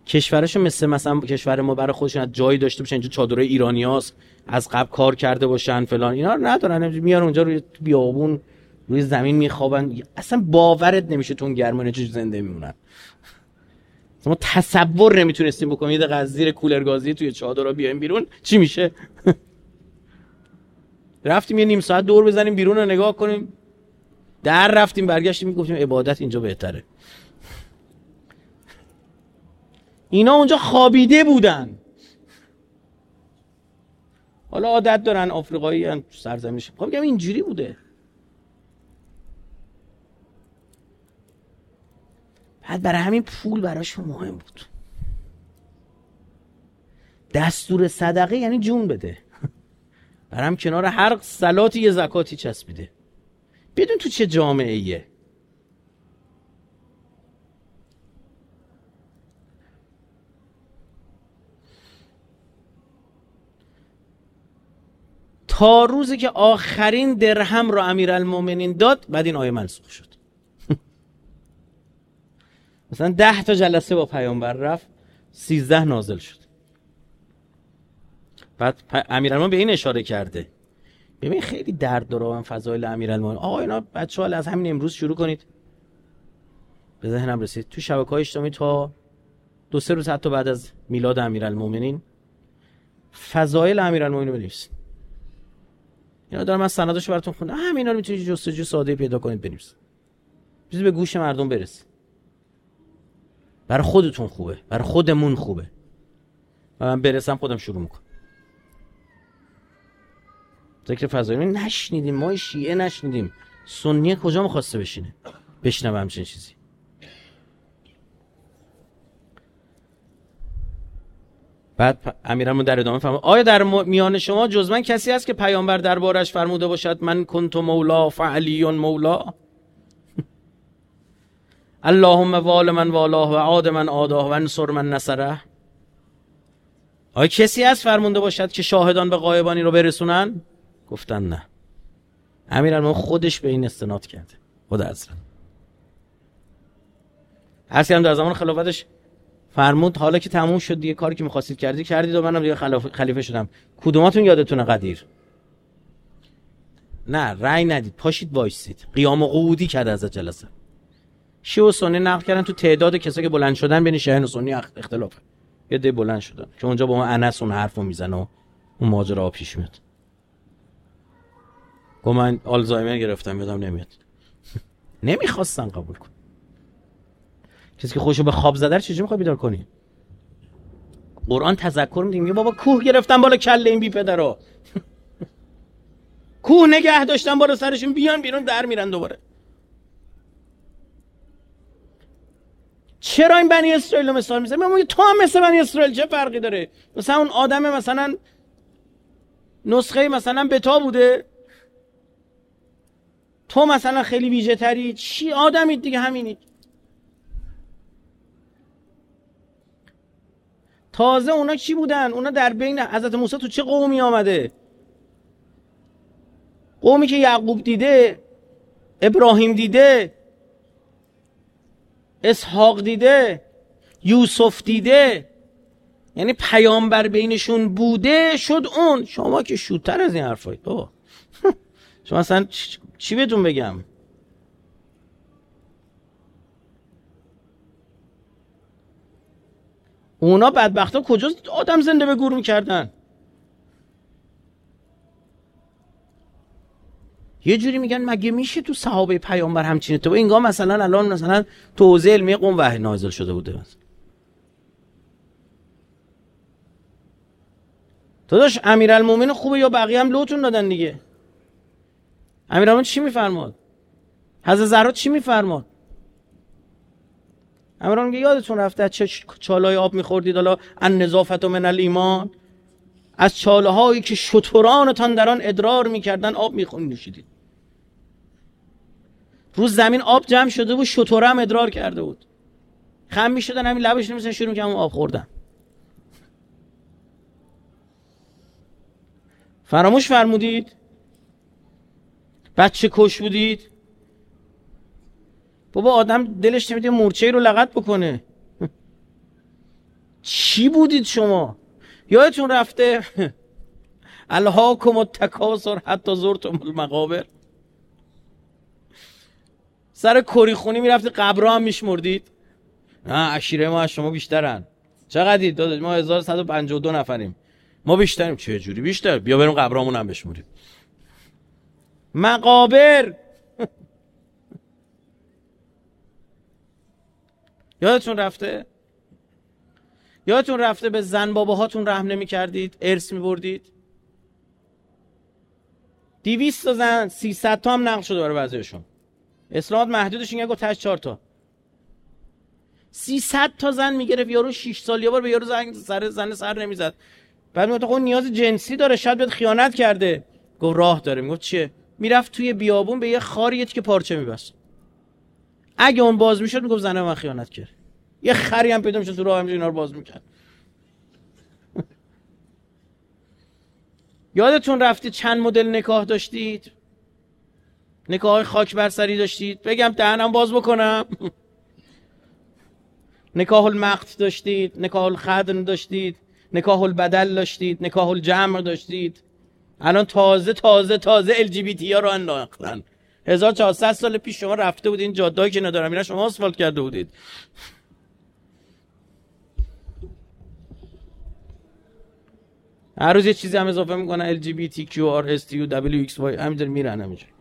کشورشون مثل مثلا کشور ما برای خودشون جایی داشته باشن اینجا چادرای ایرانیاست از قبل کار کرده باشن فلان. اینا رو ندارن میان اونجا رو بیابون روی زمین میخوابن. اصلا باورت نمیشه تو اون گرمانه چه زنده میمونن. ما تصور نمی‌تونستیم بکنیم. یه زیر کولر گازی توی چادر رو بیایم بیرون. چی میشه؟ رفتیم یه نیم ساعت دور بزنیم بیرون رو نگاه کنیم. در رفتیم برگشتیم گفتیم عبادت اینجا بهتره. اینا اونجا خوابیده بودن. حالا عادت دارن آفریقایی هم سرزمینش. خب میگم اینجوری بوده. بعد برای همین پول براشون مهم بود. دستور صدقه یعنی جون بده. برام کنار هر سلاتی یه زکاتی چسبیده. بدون تو چه جامعه ایه تا روزی که آخرین درهم رو امیرالمومنین داد بعد این آیه منسوخ شد. مثلا ده تا جلسه با پیامبر رفت سیزده نازل شد. بعد امیرالمومنین به این اشاره کرده. ببین خیلی درد داره من فضایل امیرالمومنین. آقا اینا بچه‌ها از همین امروز شروع کنید. به ذهنم رسید. تو شبکه های اجتماعی تا دو سه روز حتی بعد از میلاد امیرالمومنین فضایل امیرالمومنین بنویسید. اینا دارم من سنداشو براتون خوندم. همینا رو می‌تونید جستجو ساده پیدا کنید بنویسید. چیزی به گوش مردم برسه برای خودتون خوبه. برای خودمون خوبه. من برسم خودم شروع می‌کنم. ذکر فضایی نشنیدیم ما شیعه نشنیدیم. سنیه کجا می‌خواسته بشینه؟ بشنوه همچین چیزی. بعد امیرمون در ادامه فرمود آیا در میان شما جز من کسی هست که پیامبر دربارش فرموده باشد؟ من کنت مولا فعلی مولا. اللهم وال من والاه و عاد من آداه و انصر من نصره. آیا کسی هست فرمونده باشد که شاهدان به غایبانی رو برسونن؟ گفتن نه. امیرالمومنین خودش به این استناد کرده خود حضرت. هست در زمان خلافتش فرمود حالا که تموم شد دیگه کاری که می‌خواستید کردی کردید و منم دیگه خلیفه شدم. کدوماتون یادتونه قدیر؟ نه رأی ندید. پاشید وایسید. قیام و قعودی کرد از جلسه. شیعه و سنی نقل کردن تو تعداد کسایی که بلند شدن بین شیعه و سنی اختلافه یه ده بلند شدن. که اونجا با اون انس اون حرفو می‌زنه و اون ماجرا پیش میاد. گفت من آلزایمر گرفتم یادم نمیاد. نمی‌خواستن قبول کن کسی که خوشو به خواب زده چجوری می‌خوای بیدار کنی؟ قرآن تذکر میدیم میگه بابا کوه گرفتن بالا کله این بی پدرو کوه نگه داشتن بالا سرشون بیان بیرون در میرن دوباره. چرا این بنی اسرائیل رو مثال می‌زنه میگه تو هم مثل بنی اسرائیل چه فرقی داره؟ مثلا اون آدم مثلا نسخه مثلا بتا بوده؟ تو مثلا خیلی ویژه تری چی آدمی دیگه همینی؟ تازه اونا چی بودن؟ اونا در بین حضرت موسی تو چه قومی آمده؟ قومی که یعقوب دیده ابراهیم دیده اسحاق دیده یوسف دیده یعنی پیامبر بینشون بوده شد اون. شما که شوتر از این حرفایید بابا شما اصلا چی بهتون بگم؟ اونا بدبخت ها کجا آدم زنده به گور می‌کردن؟ یه جوری میگن مگه میشه تو صحابه پیامبر همچینه تو اینگاه مثلا الان مثلا تو حوزه علمی قوم وحی نازل شده بوده مثلا. تو داشت امیرالمومنین خوبه یا بقیه هم لوتون دادن دیگه؟ امیرالمومنین چی میفرماد؟ حضرت زهرا چی میفرماد؟ امیرالمومنین میگه یادتون رفته چه چالای آب میخوردید؟ حالا ان نظافت من الایمان. از چاله هایی که شترانتان در آن ادرار می‌کردن آب می‌خونید نوشیدید روز زمین آب جمع شده بود شطوره هم ادرار کرده بود. خم می شدن همین لبش نمیسن شروع که آب خوردن. فراموش فرمودید؟ بچه کش بودید؟ بابا آدم دلش نمیده مورچه رو لغت بکنه. چی بودید شما؟ یادتون رفته؟ الهاکم التکاسر حتی زرتم المقابر. سر کری خونی می‌رفتی قبرا هم میشمردید. نه اشیره ما از شما بیشترن. چقدرید داداش ما 1152 نفریم. ما بیشتریم. چه جوری بیشتر؟ بیا بریم قبرامون هم بشموریم. مقابر! یادتون رفته؟ یادتون رفته به زن باباهاتون رحم نمی کردید ارث می بردید 200 تا زن 300 تا هم نقل شده برای بعضیشون اسلامات محدودش اینگه گفت 4 تا. 300 تا زن می‌گرفت یارو 6 سال یه بار به یارو زنگ سر زن سر نمی‌زد. بعد می‌گفت خب نیاز جنسی داره شاید بیاد خیانت کرده. گفت راه داره. می‌گفت چیه؟ می‌رفت توی بیابون به یه خاری که پارچه میبست. اگه اون باز می‌شد می‌گفت زنه من خیانت کرد. یه خری هم پیدا می‌شد تو راه اینا رو باز می‌کرد. یادتون رفتی چند مدل نکاح داشتید؟ نکاح خاک بر سری داشتید. بگم دهنم باز بکنم. نکاح المقت داشتید نکاح الخدن داشتید نکاح البدل داشتید نکاح الجمع داشتید. الان تازه تازه تازه ال جی بی تی ها رو انداختن. 1400 سال پیش شما رفته بودین جاده‌ای که ندارم. اینا شما آسفالت کرده بودید. هر روز یه چیزی هم اضافه می‌کنن ال جی بی تی کیو آر اس تی یو دبلیو ایکس وای همینجوری میرن همینجوری.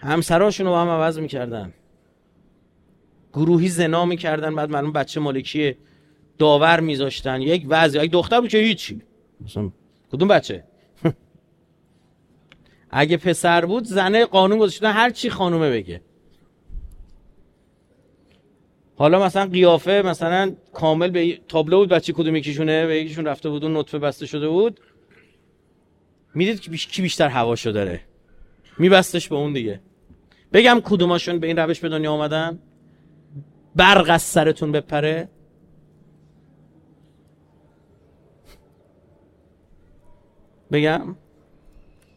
همسراشون رو با هم عوض می‌کردن. گروهی زنا می‌کردن بعد معلوم بچه مالکی داور میذاشتن. یک وضعی یک دختر بود که هیچی. مثلا کدوم بچه؟ اگه پسر بود زنه قانون گذاشتن هر چی خانومه بگه. حالا مثلا قیافه مثلا کامل به تابلو بود بچه کدوم یکیشونه؟ به یکیشون رفته بود اون نطفه بسته شده بود. می‌دید کی بیشتر هواشو داره. میبستش به اون دیگه. بگم کدوماشون به این روش به دنیا آمدن برق از سرتون بپره؟ بگم؟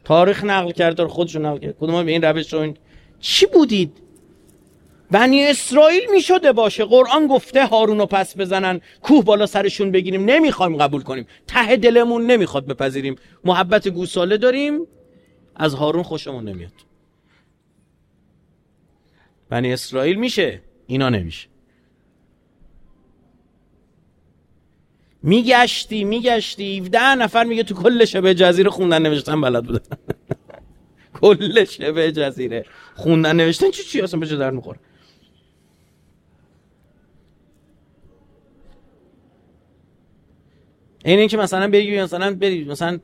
تاریخ نقل کرد خودشون نقل کرد. کدوم به این روش رو چی بودید؟ بنی اسرائیل می شده باشه. قرآن گفته هارون رو پس بزنن کوه بالا سرشون بگیریم. نمی‌خوایم قبول کنیم. ته دلمون نمی‌خواد بپذیریم. محبت گوساله داریم. از هارون خوشمون نمیاد. بنی اسرائیل میشه. اینا نمیشه. میگشتی میگشتی. 17 نفر میگه تو کل شبه جزیره خوندن نوشتن بلد بودن. کل شبه جزیره خوندن نوشتن. چی چی اصلا به در می‌خوره؟ این این که مثلا بگی مثلا بری مثلا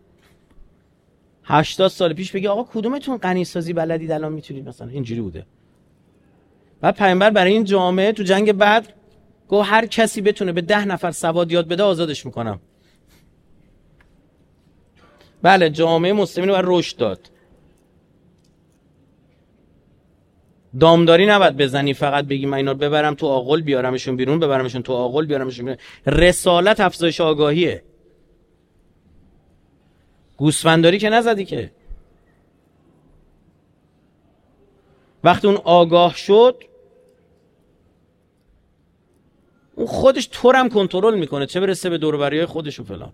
80 سال پیش بگی آقا کدومتون غنی سازی بلدید الان می‌تونید مثلا اینجوری بوده. بعد پیامبر برای این جامعه تو جنگ بعد گو هر کسی بتونه به ده نفر سواد یاد بده آزادش می‌کنم. بله جامعه مسلمین رو رشد داد. دامداری نباید بزنی فقط بگی من اینا رو ببرم تو آقل بیارمشون بیرون ببرمشون تو آقل بیارمشون بیرون. رسالت افزایش آگاهیه. گوسفنداری که نزدی که. وقتی اون آگاه شد اون خودش طورم کنترل می‌کنه چه برسه به دوربری خودش و فلان.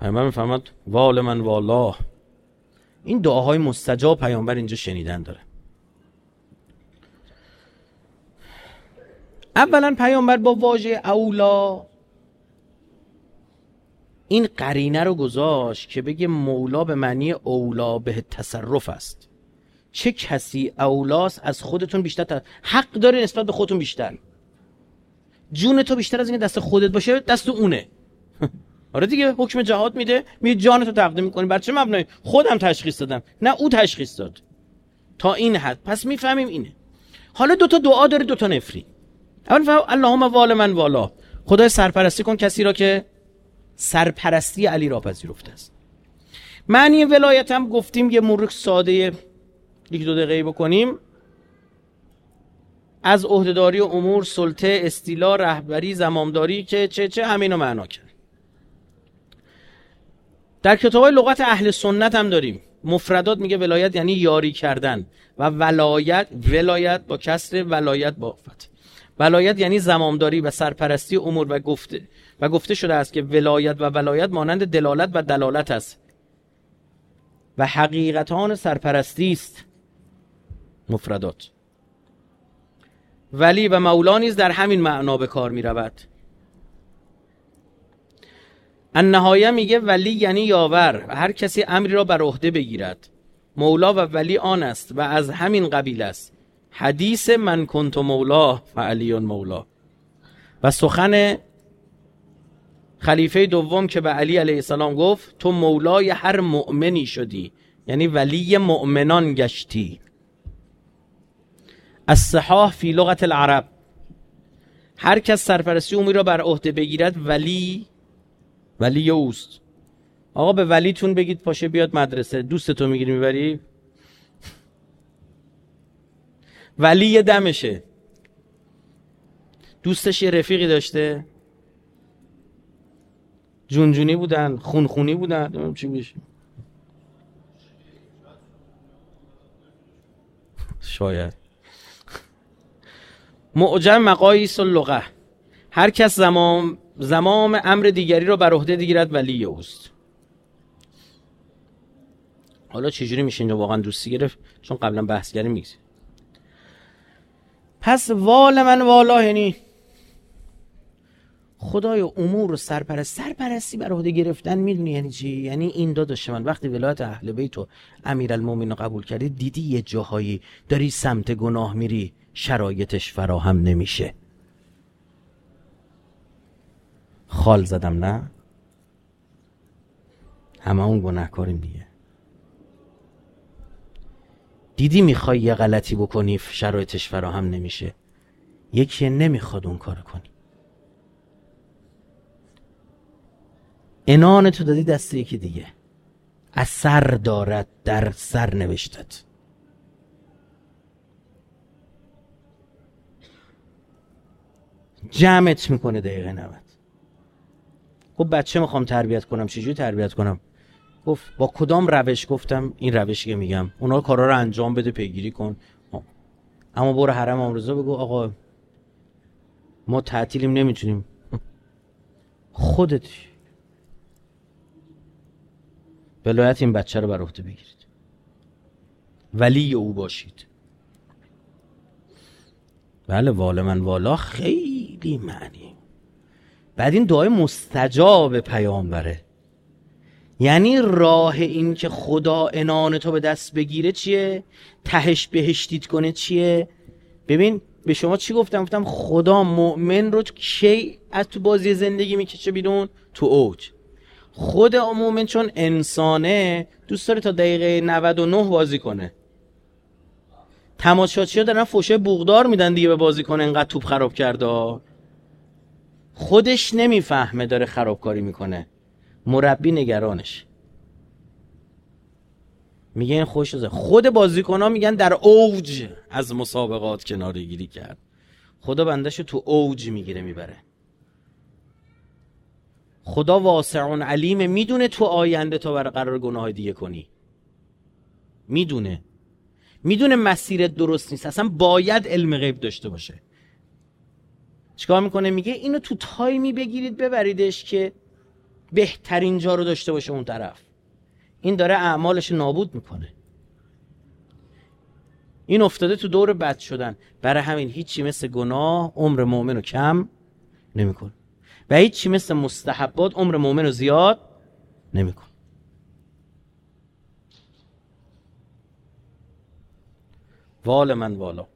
پیامبر می‌فهمد وال من والا این دعاهای مستجاب پیامبر اینجا شنیدن داره. اولا پیامبر با واژه اولا این قرینه رو گذاشت که بگه مولا به معنی اولا به تصرف است. چه کسی اولاست از خودتون بیشتر حق داره نسبت به خودتون بیشتر. جون تو بیشتر از این دست خودت باشه دست اونه. آره دیگه حکم جهاد میده می جان تو تقدیم می‌کنی. بر چه مبنای؟ خودم تشخیص دادم نه او تشخیص داد. تا این حد. پس می‌فهمیم اینه. حالا دوتا دعا داره دوتا نفری. اول فهم اللهم وال من والا. خدای سرپرستی کن کسی را که سرپرستی علی را پذیرفته است. معنی ولایت هم گفتیم یه مرور ساده یک دو دقیقه بکنیم. از عهدهداری امور سلطه استیلا رهبری زمامداری که چه چه همینو معنا کرد. در کتاب لغت اهل سنت هم داریم. مفردات میگه ولایت یعنی یاری کردن و ولایت ولایت با کسر ولایت با فتح ولایت یعنی زمامداری و سرپرستی امور و گفته. و گفته شده است که ولایت و ولایت مانند دلالت و دلالت است و حقیقتان سرپرستی است مفردات. ولی و مولا نیز در همین معنا به کار می رود النهایه میگه ولی یعنی یاور و هر کسی امری را بر عهده بگیرد. مولا و ولی آن است و از همین قبیل است. حدیث من کنت مولا و علی مولا. و سخن خلیفه دوم که به علی علیه السلام گفت تو مولای هر مؤمنی شدی. یعنی ولی مؤمنان گشتی. الصحاح فی لغت العرب. هر کس سرپرستی عمومی را بر عهده بگیرد ولی ولی اوست. آقا به ولیتون بگید پاشه بیاد مدرسه. دوستتو می‌گیری می‌بری؟ ولی دمشه. دوستش یه رفیقی داشته. جونجونی بودن خونخونی بودن. چی میشه. شاید. معجم مقایس اللغه. هر کس زمان زمام امر دیگری را بر عهده دیگرد ولی اوست. حالا چجوری میشه اینجا واقعا دوستی گرفت؟ چون قبلا بحث کردیم میگه پس وال من والا یعنی خدای امور و سرپرست. سرپرستی بر عهده گرفتن می‌دونی یعنی چی؟ یعنی این داداش من وقتی ولایت اهل بیت و امیرالمومنین رو قبول کردی دیدی یه جاهایی داری سمت گناه میری شرایطش فراهم نمیشه. خال زدم نه؟ همه اون گناهکاریم دیگه. دیدی می‌خوای یه غلطی بکنی شرایطش فراهم نمیشه. یکی نمی‌خواد اون کار کنی. انان تو دادی دست یکی دیگه. اثر دارد در سر نوشتت. جمعت می‌کنه دقیقه 90 خب بچه می‌خوام تربیت کنم. چجوری تربیت کنم؟ گفت با کدام روش؟ گفتم این روشی که میگم. اونا کارا رو انجام بده پیگیری کن. اما برو حرم امروزا بگو آقا ما تعطیلیم نمی‌تونیم. خودت ولایت این بچه رو بر عهده بگیرید. ولی او باشید. بله وال من والا خیلی معنی بعد این دعای مستجاب پیامبره. یعنی راه این که خدا انان تو به دست بگیره چیه؟ تهش بهشتید کنه چیه؟ ببین به شما چی گفتم؟ گفتم خدا مؤمن رو کی از تو بازی زندگی می‌کشه بیرون تو اوج. خود مؤمن چون انسانه دوست داره تا دقیقه 99 بازی کنه. تماشاچی ها دارن فوشه بوغدار میدن دیگه به بازی کنه انقدر توپ خراب کرده. خودش نمی‌فهمه داره خرابکاری می‌کنه. مربی نگرانش. میگه این خوش خود بازیکن ها میگن در اوج از مسابقات کناره گیری کرد. خدا بندش تو اوج می‌گیره می‌بره. خدا واسع علیم می‌دونه تو آینده تا برای قرار گناه دیگه کنی. می‌دونه. می‌دونه مسیرت درست نیست. اصلا باید علم غیب داشته باشه. چیکار می‌کنه؟ میگه اینو تو تایمی بگیرید ببریدش که بهترین جا رو داشته باشه اون طرف. این داره اعمالش نابود می‌کنه. این افتاده تو دور بد شدن. برای همین هیچی مثل گناه عمر مؤمن رو کم نمیکن و هیچی مثل مستحبات عمر مؤمن رو زیاد نمیکن. وال من والا.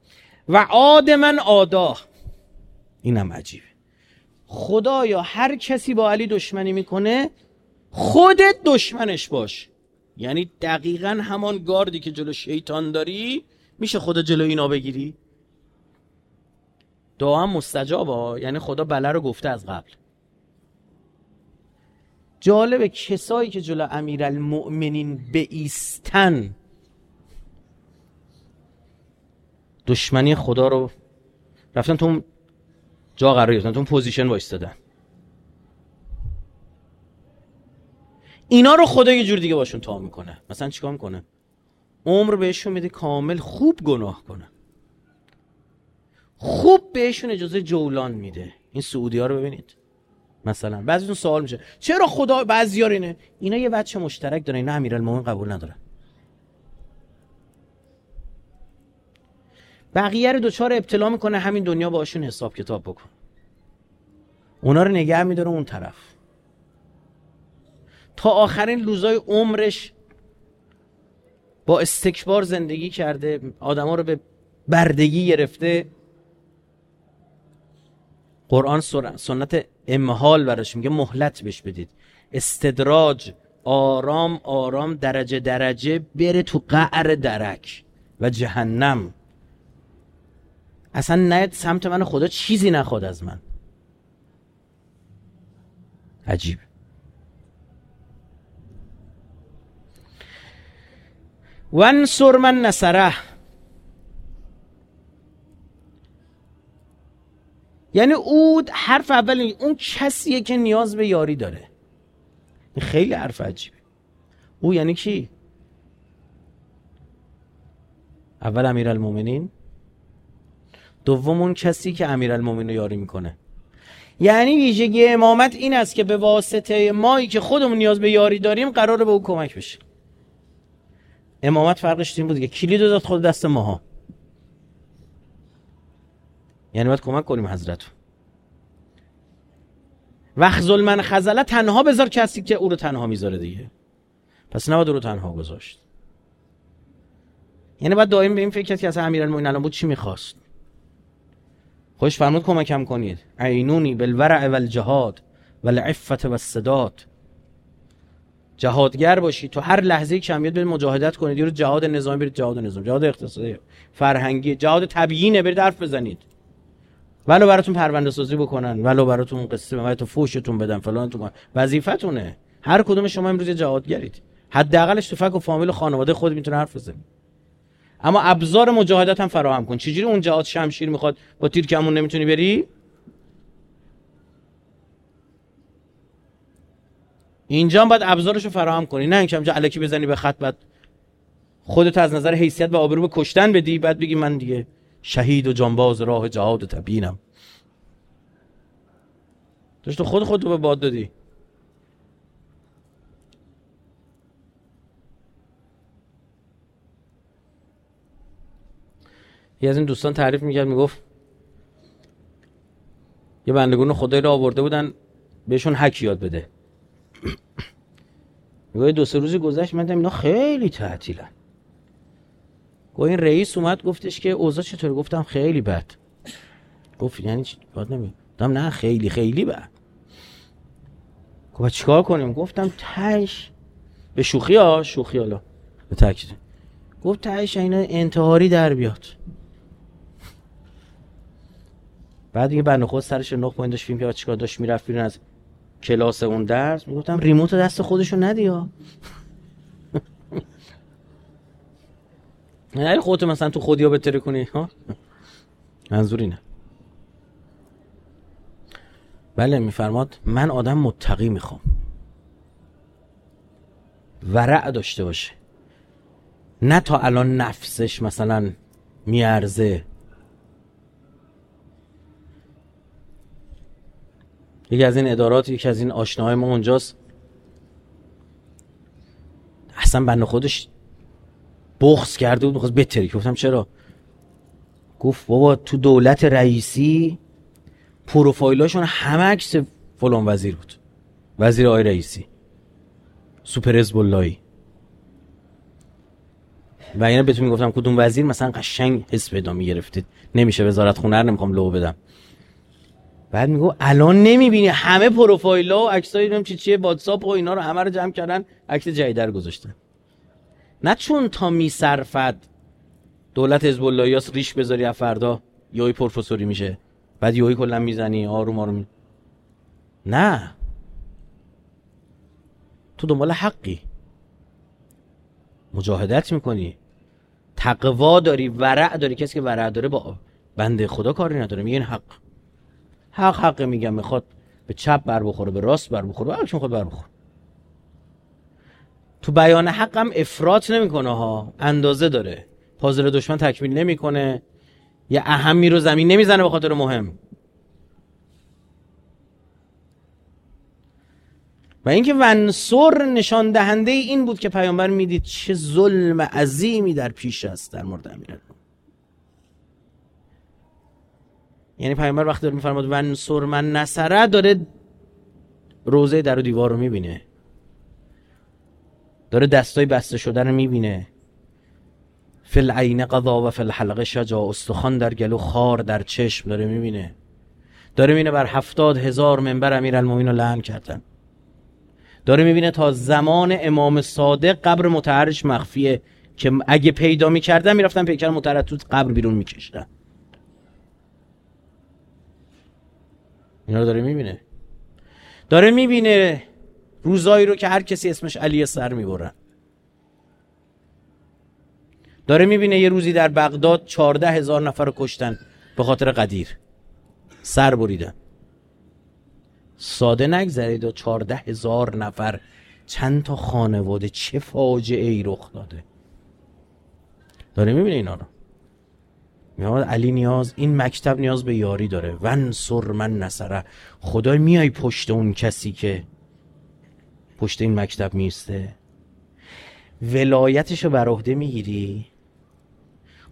و عاد من آدا اینم عجیبه. خدایا هر کسی با علی دشمنی می‌کنه خودت دشمنش باش. یعنی دقیقا همان گاردی که جلو شیطان داری میشه خدا جلو اینا بگیری؟ دعا هم مستجاب یعنی خدا بله رو گفته از قبل. جالب کسایی که جلو امیرالمؤمنین ایستن دشمنی خدا رو رفتن تو جا قرار گرفتن تو position وایستادن. اینا رو خدا یه جور دیگه باشون تا می‌کنه. مثلا چیکار می‌کنه؟ عمر بهشون میده کامل خوب گناه کنه. خوب بهشون اجازه جولان میده. این سعودی ها رو ببینید. مثلا بعضیتون سوال میشه. چرا خدا بعضی اینه؟ اینا یه بچه مشترک داره اینا امیرالمومنین قبول نداره بقیه رو دوچار ابتلا می‌کنه همین دنیا باشون حساب کتاب بکن. اونا رو نگه میداره اون طرف. تا آخرین روزای عمرش با استکبار زندگی کرده آدما رو به بردگی گرفته قرآن سنت امحال براش میگه مهلت بش بدید. استدراج آرام آرام درجه درجه بره تو قعر درک و جهنم. اصلا نه سمت من خدا چیزی نخواد از من. عجیب. ونصر من نصره. یعنی او حرف اول اون کسیه که نیاز به یاری داره. این خیلی حرف عجیبه. او یعنی کی؟ اول امیرالمومنین. دوم اون کسی که امیرالمومنین رو یاری می‌کنه. یعنی ویژگی امامت این است که به واسطه مایی که خودمون نیاز به یاری داریم قراره به او کمک بشه. امامت فرقش این بود که کلید داد خود دست ماها. یعنی باید کمک کنیم حضرت وقت ظلمن خزله تنها بذار کسی که او رو تنها می‌ذاره دیگه. پس نباید او رو تنها گذاشت. یعنی باید دائم به این فکر که اصلا امیرالمومنین الان بود چی می‌خواست؟ خوش فرمود کمکم کنید. عینونی بالورع والجهاد والعفت والصداد جهادگر باشید تو هر لحظه کمیت برید مجاهدت کنید. رو جهاد نظامی برید جهاد نظامی. جهاد اقتصادی فرهنگی جهاد تبیینه برید حرف بزنید. ولو براتون پرونده سازی بکنن ولو براتون قصه ولو تو فوشتون بدن فلان تو وظیفتونه. هر کدوم شما امروز جهادگرید. حداقلش تو فک و فامیل و خانواده خود می‌تونه حرف بزنید اما ابزار مجاهدت هم فراهم کن. چجوری اون جهاد شمشیر می‌خواد با تیر کمون نمی‌تونی بری؟ اینجا هم باید ابزارشو فراهم کنی. نه اینکه علکی بزنی به خط بعد خودت از نظر حیثیت و آبرو به کشتن بدی بعد بگی من دیگه شهید و جانباز راه جهاد تبینم تو خود خود رو به باد دادی. یه از این دوستان تعریف می‌کرد می‌گفت یه بندگون خدای رو آورده بودن بهشون حک یاد بده. میگه دو سه روزی گذشت من اینا خیلی تعطیلن. گفت این رئیس اومد گفتش که اوضاع چطور گفتم خیلی بد. گفت یعنی چی؟ بد نمی گفتم نه خیلی خیلی بد. گفت چیکار کنیم؟ گفتم تش به شوخی ها شوخی حالا. به تاکید. گفت تش اینا انتحاری در بیاد. بعد دیگه بنده خود سرش نخ پایین داشت فیلم چیکار داشت می‌رفت بیرون از کلاس اون درس. می‌گفتم ریموت دست خودشو ندی ها نه خودت مثلا تو خودیا بتره کنی ها؟ منظور اینه بله میفرماد من آدم متقی می‌خوام. ورع داشته باشه. نه تا الان نفسش مثلا میارزه. یکی از این ادارات یکی از این آشناهای ما اونجاست. اصلا بنده خودش بغض کرده بود می‌خواست بتری گفتم چرا؟ گفت بابا تو دولت رئیسی پروفایلاشون همه عکس فلان وزیر بود. وزیر آی رئیسی. سوپر اللهی و اینا بهتون می‌گفتم کدوم وزیر مثلا قشنگ حس پیدا می‌گرفتید نمیشه وزارت خونه نمی‌خوام لو بدم. بعد میگو الان نمی‌بینی همه پروفایل ها و عکسای چی چیه واتساپ و اینا رو همه رو جمع کردن عکس جدید گذاشتن. نه چون تا میصرفد دولت حزب الله ریش بذاری از فردا. یوی پروفسوری میشه. بعد یوی کلا می‌زنی آروم آروم. نه. تو دنبال حقی. مجاهدت می‌کنی. تقوا داری ورع داری. کسی که ورع داره با بنده خدا کاری نداره. میگه این حق. حق حق میگم. می‌خواد به چپ بر بخوره به راست بر بخوره. هر می‌خواد بر بخوره. تو بیان حق هم افراط نمی‌کنه ها. اندازه داره. پازل دشمن تکمیل نمی‌کنه. یه اهمی رو زمین نمی‌زنه به خاطر مهم. و اینکه ونصر نشان دهنده این بود که پیامبر می‌دید چه ظلم عظیمی در پیش است در مورد امیرالمومنین یعنی پیامبر وقتی داره میفرماد ونصر من نصره داره روزه در و دیوار رو می‌بینه. داره دستای بسته شده رو می‌بینه. فل عین قضا و فل حلقه شجا استخوان در گلو خار در چشم داره می‌بینه. داره می‌بینه بر هفتاد هزار منبر امیر المومین رو لعن کردن. داره می‌بینه تا زمان امام صادق قبر متحرش مخفیه که اگه پیدا می‌کردن می‌رفتن پیکر متحرش تو قبر بیرون میکشتن اینا رو داره می‌بینه. داره می‌بینه روزایی رو که هر کسی اسمش علی سر می‌برن. داره می‌بینه یه روزی در بغداد چارده هزار نفر رو کشتن به خاطر قدیر. سر بریدن. ساده نگذرید و چارده هزار نفر چند تا خانواده چه فاجعه ای رخ داده. داره می‌بینه اینا رو. میاد علی نیاز این مکتب نیاز به یاری داره. ون سر من نصره. خدای میای پشت اون کسی که پشت این مکتب میسته ولایتش رو بر عهده می‌گیری.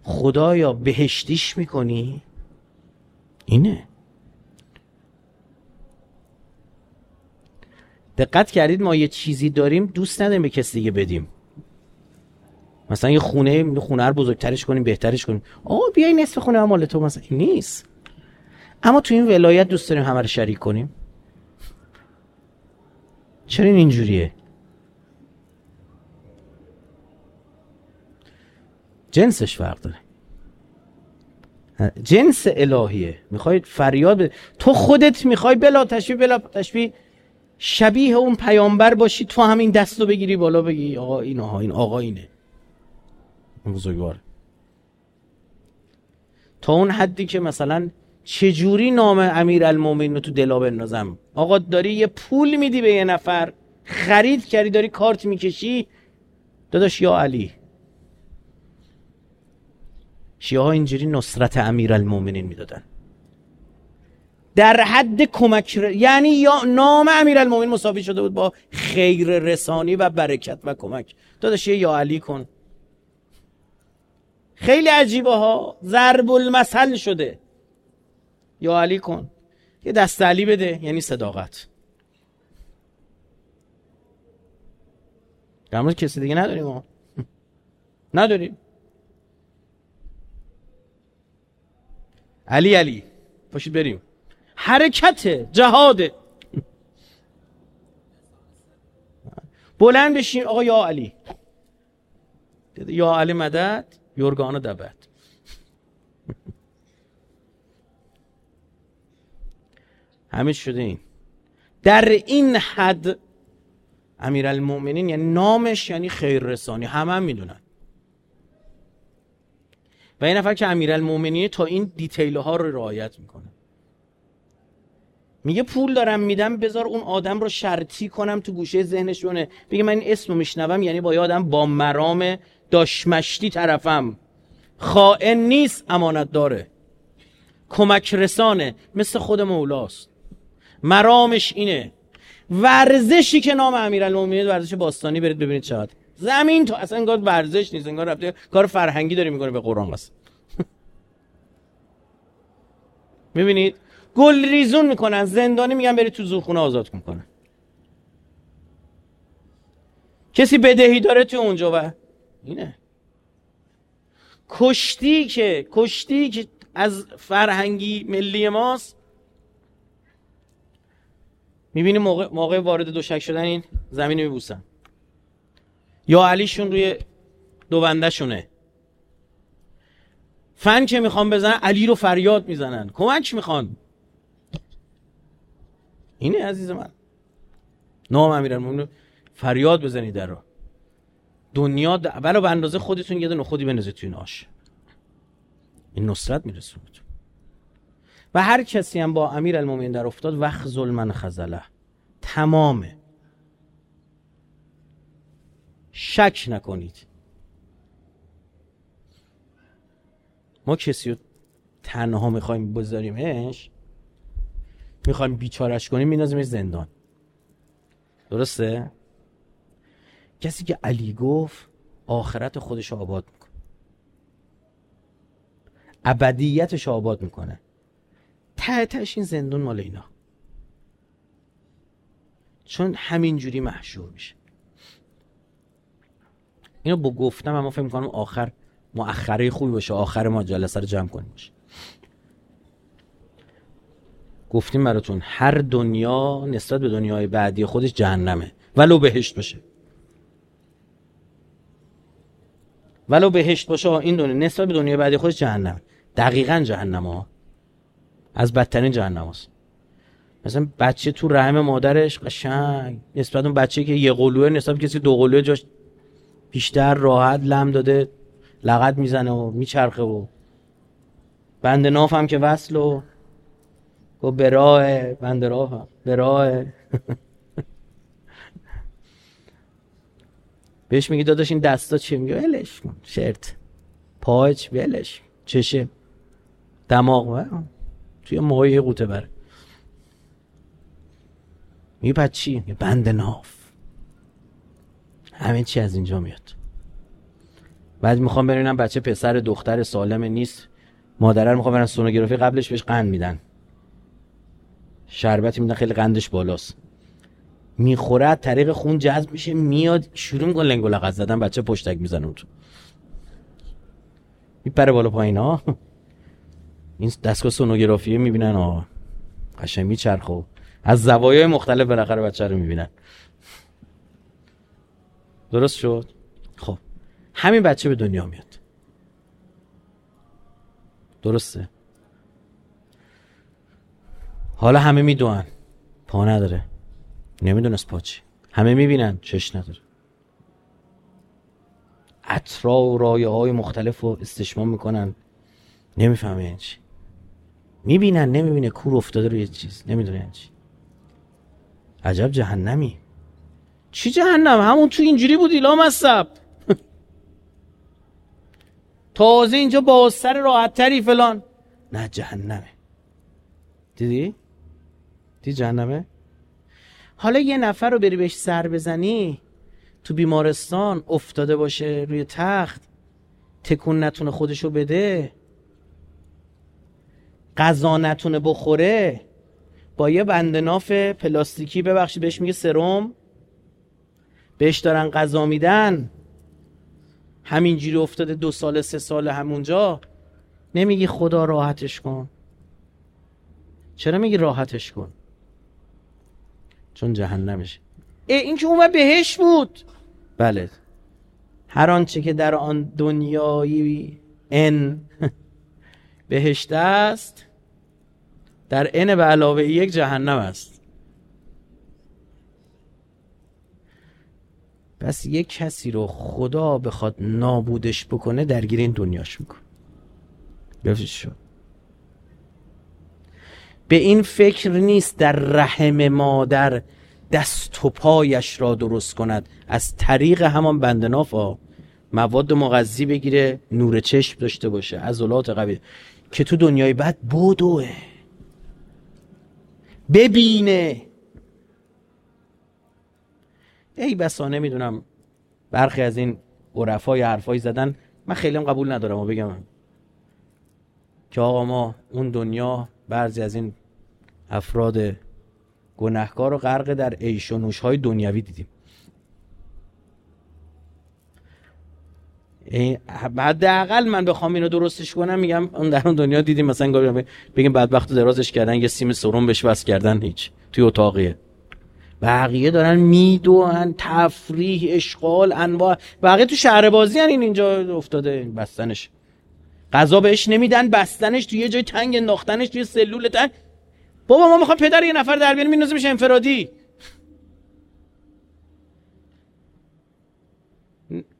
خدایا بهشتیش می‌کنی؟ اینه. دقت کردید ما یه چیزی داریم دوست نداریم به کسی دیگه بدیم. مثلا یه خونه خونه رو بزرگترش کنیم بهترش کنیم. آقا بیای نصف خونه مال تو مثلا نیست. اما تو این ولایت دوست داریم همه رو شریک کنیم. چرا این اینجوریه. جنسش فرق داره. جنس الهیه. می‌خوای فریاد بده. تو خودت می‌خوای بلا تشبیه بلا تشبیه شبیه اون پیامبر باشی تو همین دست رو بگیری بالا بگی آقا این آقا این آقا اینه. بزرگوار تا اون حدی که مثلا چجوری نام امیر المومین رو تو دلا بندازم؟ آقا داری یه پول میدی به یه نفر خرید کردی داری کارت می‌کشی؟ داداش یا علی. شیعه ها اینجوری نصرت امیر المومنین می‌دادن. در حد کمک ر... یعنی یا نام امیر المومنین مساوی شده بود با خیر رسانی و برکت و کمک. داداش یا علی کن. خیلی عجیبه ها. ضرب المثل شده. یا علی کن. یه دست علی بده یعنی صداقت. در مورد کسی دیگه نداریم ما نداریم. علی علی پاشید بریم. حرکت جهاد. بلند بشین آقا یا علی. یا علی مدد یورگانو دبد همه شده این. در این حد امیرالمؤمنین یعنی نامش یعنی خیر رسانی همه هم می‌دونن. و این نفر که امیرالمؤمنین تا این دیتیل ها رو رعایت می‌کنه. میگه پول دارم میدم بذار اون آدم رو شرطی کنم تو گوشه ذهنش بونه بگه من این اسم رو میشنوم یعنی با آدم با مرام داشمشتی طرفم. خائن نیست امانت داره کمک رسانه مثل خود مولاست. مرامش اینه. ورزشی که نام امیرالمومنین ورزش باستانی برید ببینید چقدر. زمین تو اصلا انگار ورزش نیست انگار رفته کار فرهنگی داری می‌کنه به قرآن قسم می‌بینید؟ گل ریزون می‌کنن زندانی میگن برید تو زورخونه آزاد می‌کنن کسی بدهی داره تو اونجا و اینه. کشتی که کشتی که از فرهنگی ملی ماست می‌بینی موقع, موقع وارد دوشک شدن این زمین میبوسن. یا علیشون روی دو شونه فن که می‌خوان بزنن علی رو فریاد می‌زنن. کمک می‌خوان. اینه عزیز من. نام امیرالمومنین فریاد بزنید در رو. دنیا ولو به اندازه خودتون یه دونه خودی بنزید توی این آش. این نصرت میرسونه و هر کسی هم با امیر المومین در افتاد وقت ظلمن خزله تمامه. شک نکنید. ما کسی رو تنها می‌خوایم بذاریمش می‌خوایم بیچارش کنیم میندازیمش زندان. درسته؟ کسی که علی گفت آخرت خودش آباد می‌کنه. ابدیتش آباد می‌کنه. ته تهش این زندون مال اینا. چون همینجوری محشور میشه. اینو با گفتم اما فکر می‌کنم آخر مؤخره خوبی باشه. آخر ما جلسه رو جمع کنیم باشه. گفتیم براتون هر دنیا نسبت به دنیای بعدی خودش جهنمه. ولو بهشت باشه. ولو بهشت باشه این دنیا نسبت به دنیای بعدی خودش جهنمه. دقیقا جهنم ها. از بدترین جهنم هست. مثلا بچه تو رحم مادرش قشنگ. نسبت اون بچه که یه قلوه نسبت کسی دو قلوه جاش بیشتر راحت لم داده لغت می‌زنه و میچرخه و بند ناف هم که وصل و و براه بند راه براه بهش میگی داداش این دستا چیه؟ میگه ولش شرت پاچ ولش چشه. دماغ. توی موهای قوطه بره. میگه پس چی بند ناف. همه چی از اینجا میاد. بعد می‌خوام ببینم بچه پسر دختر سالم نیست. مادره رو می‌خوام برن سونوگرافی قبلش بهش قند میدن. شربتی میدن خیلی قندش بالاست. می‌خوره طریق خون جذب میشه میاد شروع می‌کنه لنگ و لغت زدن بچه پشتک می‌زنه تو میپره بالا پایین ها این دستگاه سونوگرافی می‌بینن. ها قشنگ میچرخه از زوایای مختلف بالاخره بچه رو می‌بینن. درست شد؟ خب. همین بچه به دنیا میاد. درسته. حالا همه می‌دونن. پا نداره. نمی‌دونست پا چی. همه می‌بینن. چش نداره. اطرا و رایه های مختلف رو استشمام می‌کنن. نمی‌فهمه این چی. می‌بینن نمی‌بینه کور افتاده رو یه چیز نمی‌دونه چی. عجب جهنمی. چی جهنم؟ همون تو اینجوری بود ایلام مصب تازه اینجا با سر راحت تری فلان. نه جهنمه. دیدی؟ دی جهنمه؟ حالا یه نفر رو بری بهش سر بزنی تو بیمارستان افتاده باشه روی تخت تکون نتونه خودشو بده. غذا نتونه بخوره با یه بند ناف پلاستیکی ببخشید بهش میگه سرم بهش دارن غذا میدن. همینجوری افتاده دو سال سه سال همونجا. نمیگی خدا راحتش کن. چرا میگی راحتش کن؟ چون جهنمشه این که اومد بهش بود. بله. هر آنچه که در آن دنیایی ان بهشت است. در ان به علاوه یک جهنم است. پس یک کسی رو خدا بخواد نابودش بکنه درگیر این دنیاش میکن شد به این فکر نیست در رحم مادر دست و پایش را درست کند. از طریق همان بندناف مواد مغذی بگیره نور چشم داشته باشه عضلات قوی. که تو دنیای بعد بودوه ببینه. ای بسا نمی‌دونم. برخی از این عرفای حرفایی زدن من خیلی قبول ندارم و بگم. که آقا ما اون دنیا بعضی از این افراد گناهکار و غرق در عیش و نوش های دنیوی دیدیم. حداقل من بخوام اینو درستش کنم میگم اون در اون دنیا دیدیم مثلا بگیم بدبخت درازش کردن یه سیم سرم بهش وصل کردن هیچ. توی اتاقیه. بقیه دارن میدوهن تفریح اشغال انواع. بقیه تو شهر بازی هن این اینجا افتاده بستنش. غذا بهش نمیدن بستنش توی یه جای تنگ انداختنش توی سلول تنگ بابا ما می‌خوام پدر یه نفر در بیاریم میشه انفرادی.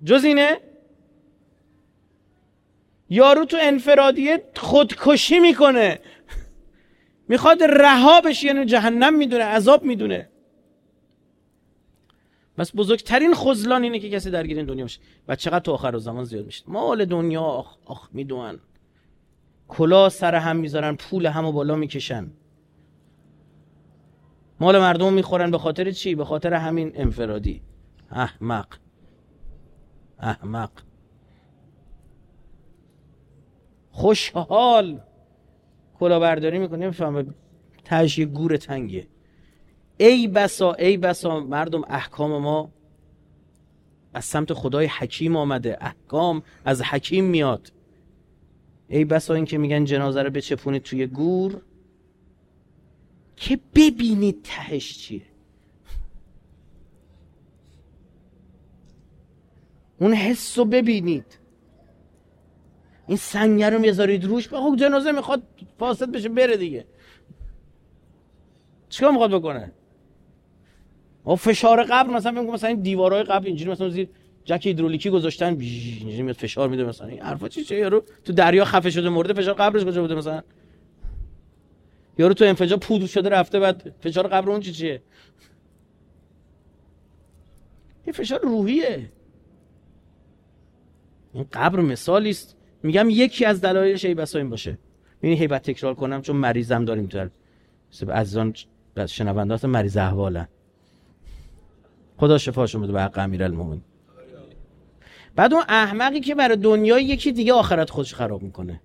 جز اینه؟ یارو تو انفرادیه خودکشی می‌کنه. می‌خواد رها بشه یعنی جهنم می‌دونه عذاب می‌دونه. بس بزرگترین خزلان اینه که کسی درگیر این دنیا باشه. و چقدر تو آخر زمان زیاد میشه. مال دنیا آخ, آخ می‌دونن. کلا سر هم می‌ذارن پول همو بالا می‌کشن. مال مردم می‌خورن. به خاطر چی؟ به خاطر همین انفرادی. احمق. احمق. خوشحال. کلاهبرداری می‌کنه نمی‌فهمه تهش یه گور تنگه. ای بسا ای بسا مردم احکام ما از سمت خدای حکیم آمده. احکام از حکیم میاد. ای بسا این که میگن جنازه رو بچپونید توی گور که ببینید تهش چیه. اون حس رو ببینید. این سنگه رو می‌ذارید روش خب جنازه می‌خواد فاسد بشه بره دیگه. چیکار می‌خواد بکنه؟ و فشار قبر مثلا میگم مثلا این دیوارهای قبر اینجوری مثلا زیر جک هیدرولیکی گذاشتن اینجوری میاد فشار میده مثلا. این حرفا چی چه یارو تو دریا خفه شده مرده فشار قبرش کجا بوده مثلا؟ یارو تو انفجار پودر شده رفته بعد فشار قبر اون چی چیه؟ این فشار روحیه. این قبر مثالی میگم یکی از دلایلش ای بسا این باشه. این هیبت تکرار کنم چون مریضم داریم تو عزیزان شنوندات مریض احوالن خدا شفاشون بده به حق امیرالمومنین. بعد اون احمقی که برای دنیا یکی دیگه آخرت خودش خراب می‌کنه.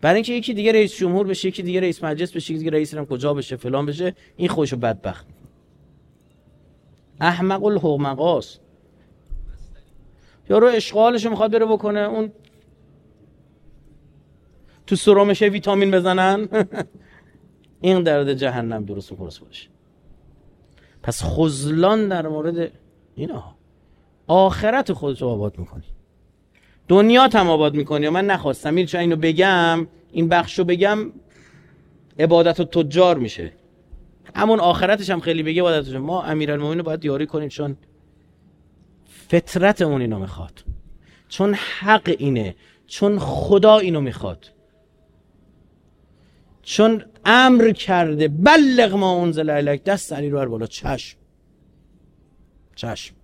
برای اینکه یکی دیگه رئیس جمهور بشه یکی دیگه رئیس مجلس بشه یکی دیگه رئیس هم کجا بشه فلان بشه این خودشو بدبخت. احمق الحمقاست یارو اشغالش می‌خواد بره بکنه. اون تو سرمشه ویتامین بزنن. این درد جهنم درست و باشه. پس خزلان در مورد اینا. آخرت خودت رو آباد می‌کنی. دنیا هم آباد می‌کنی من نخواستم. این اینو بگم این بخشو بگم عبادت و تجار میشه. همون آخرتش هم خیلی بگه عبادتش ما امیرالمومنین باید یاری کنیم چون فطرت اون اینو می‌خواد. چون حق اینه چون خدا اینو می‌خواد. چون امر کرده بلغ ما انزل الیک دست علی رو بالا چشم. چشم.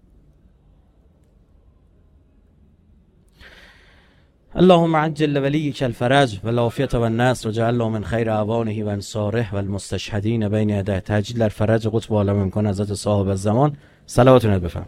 اللهم عجل لوليك الفرج والعافية والنصر وجعله من خير اعوانه وانصاره والمستشهدين بين يديه تجل الفرج قطب عالم امکان حضرت صاحب الزمان. صلواتون بفهم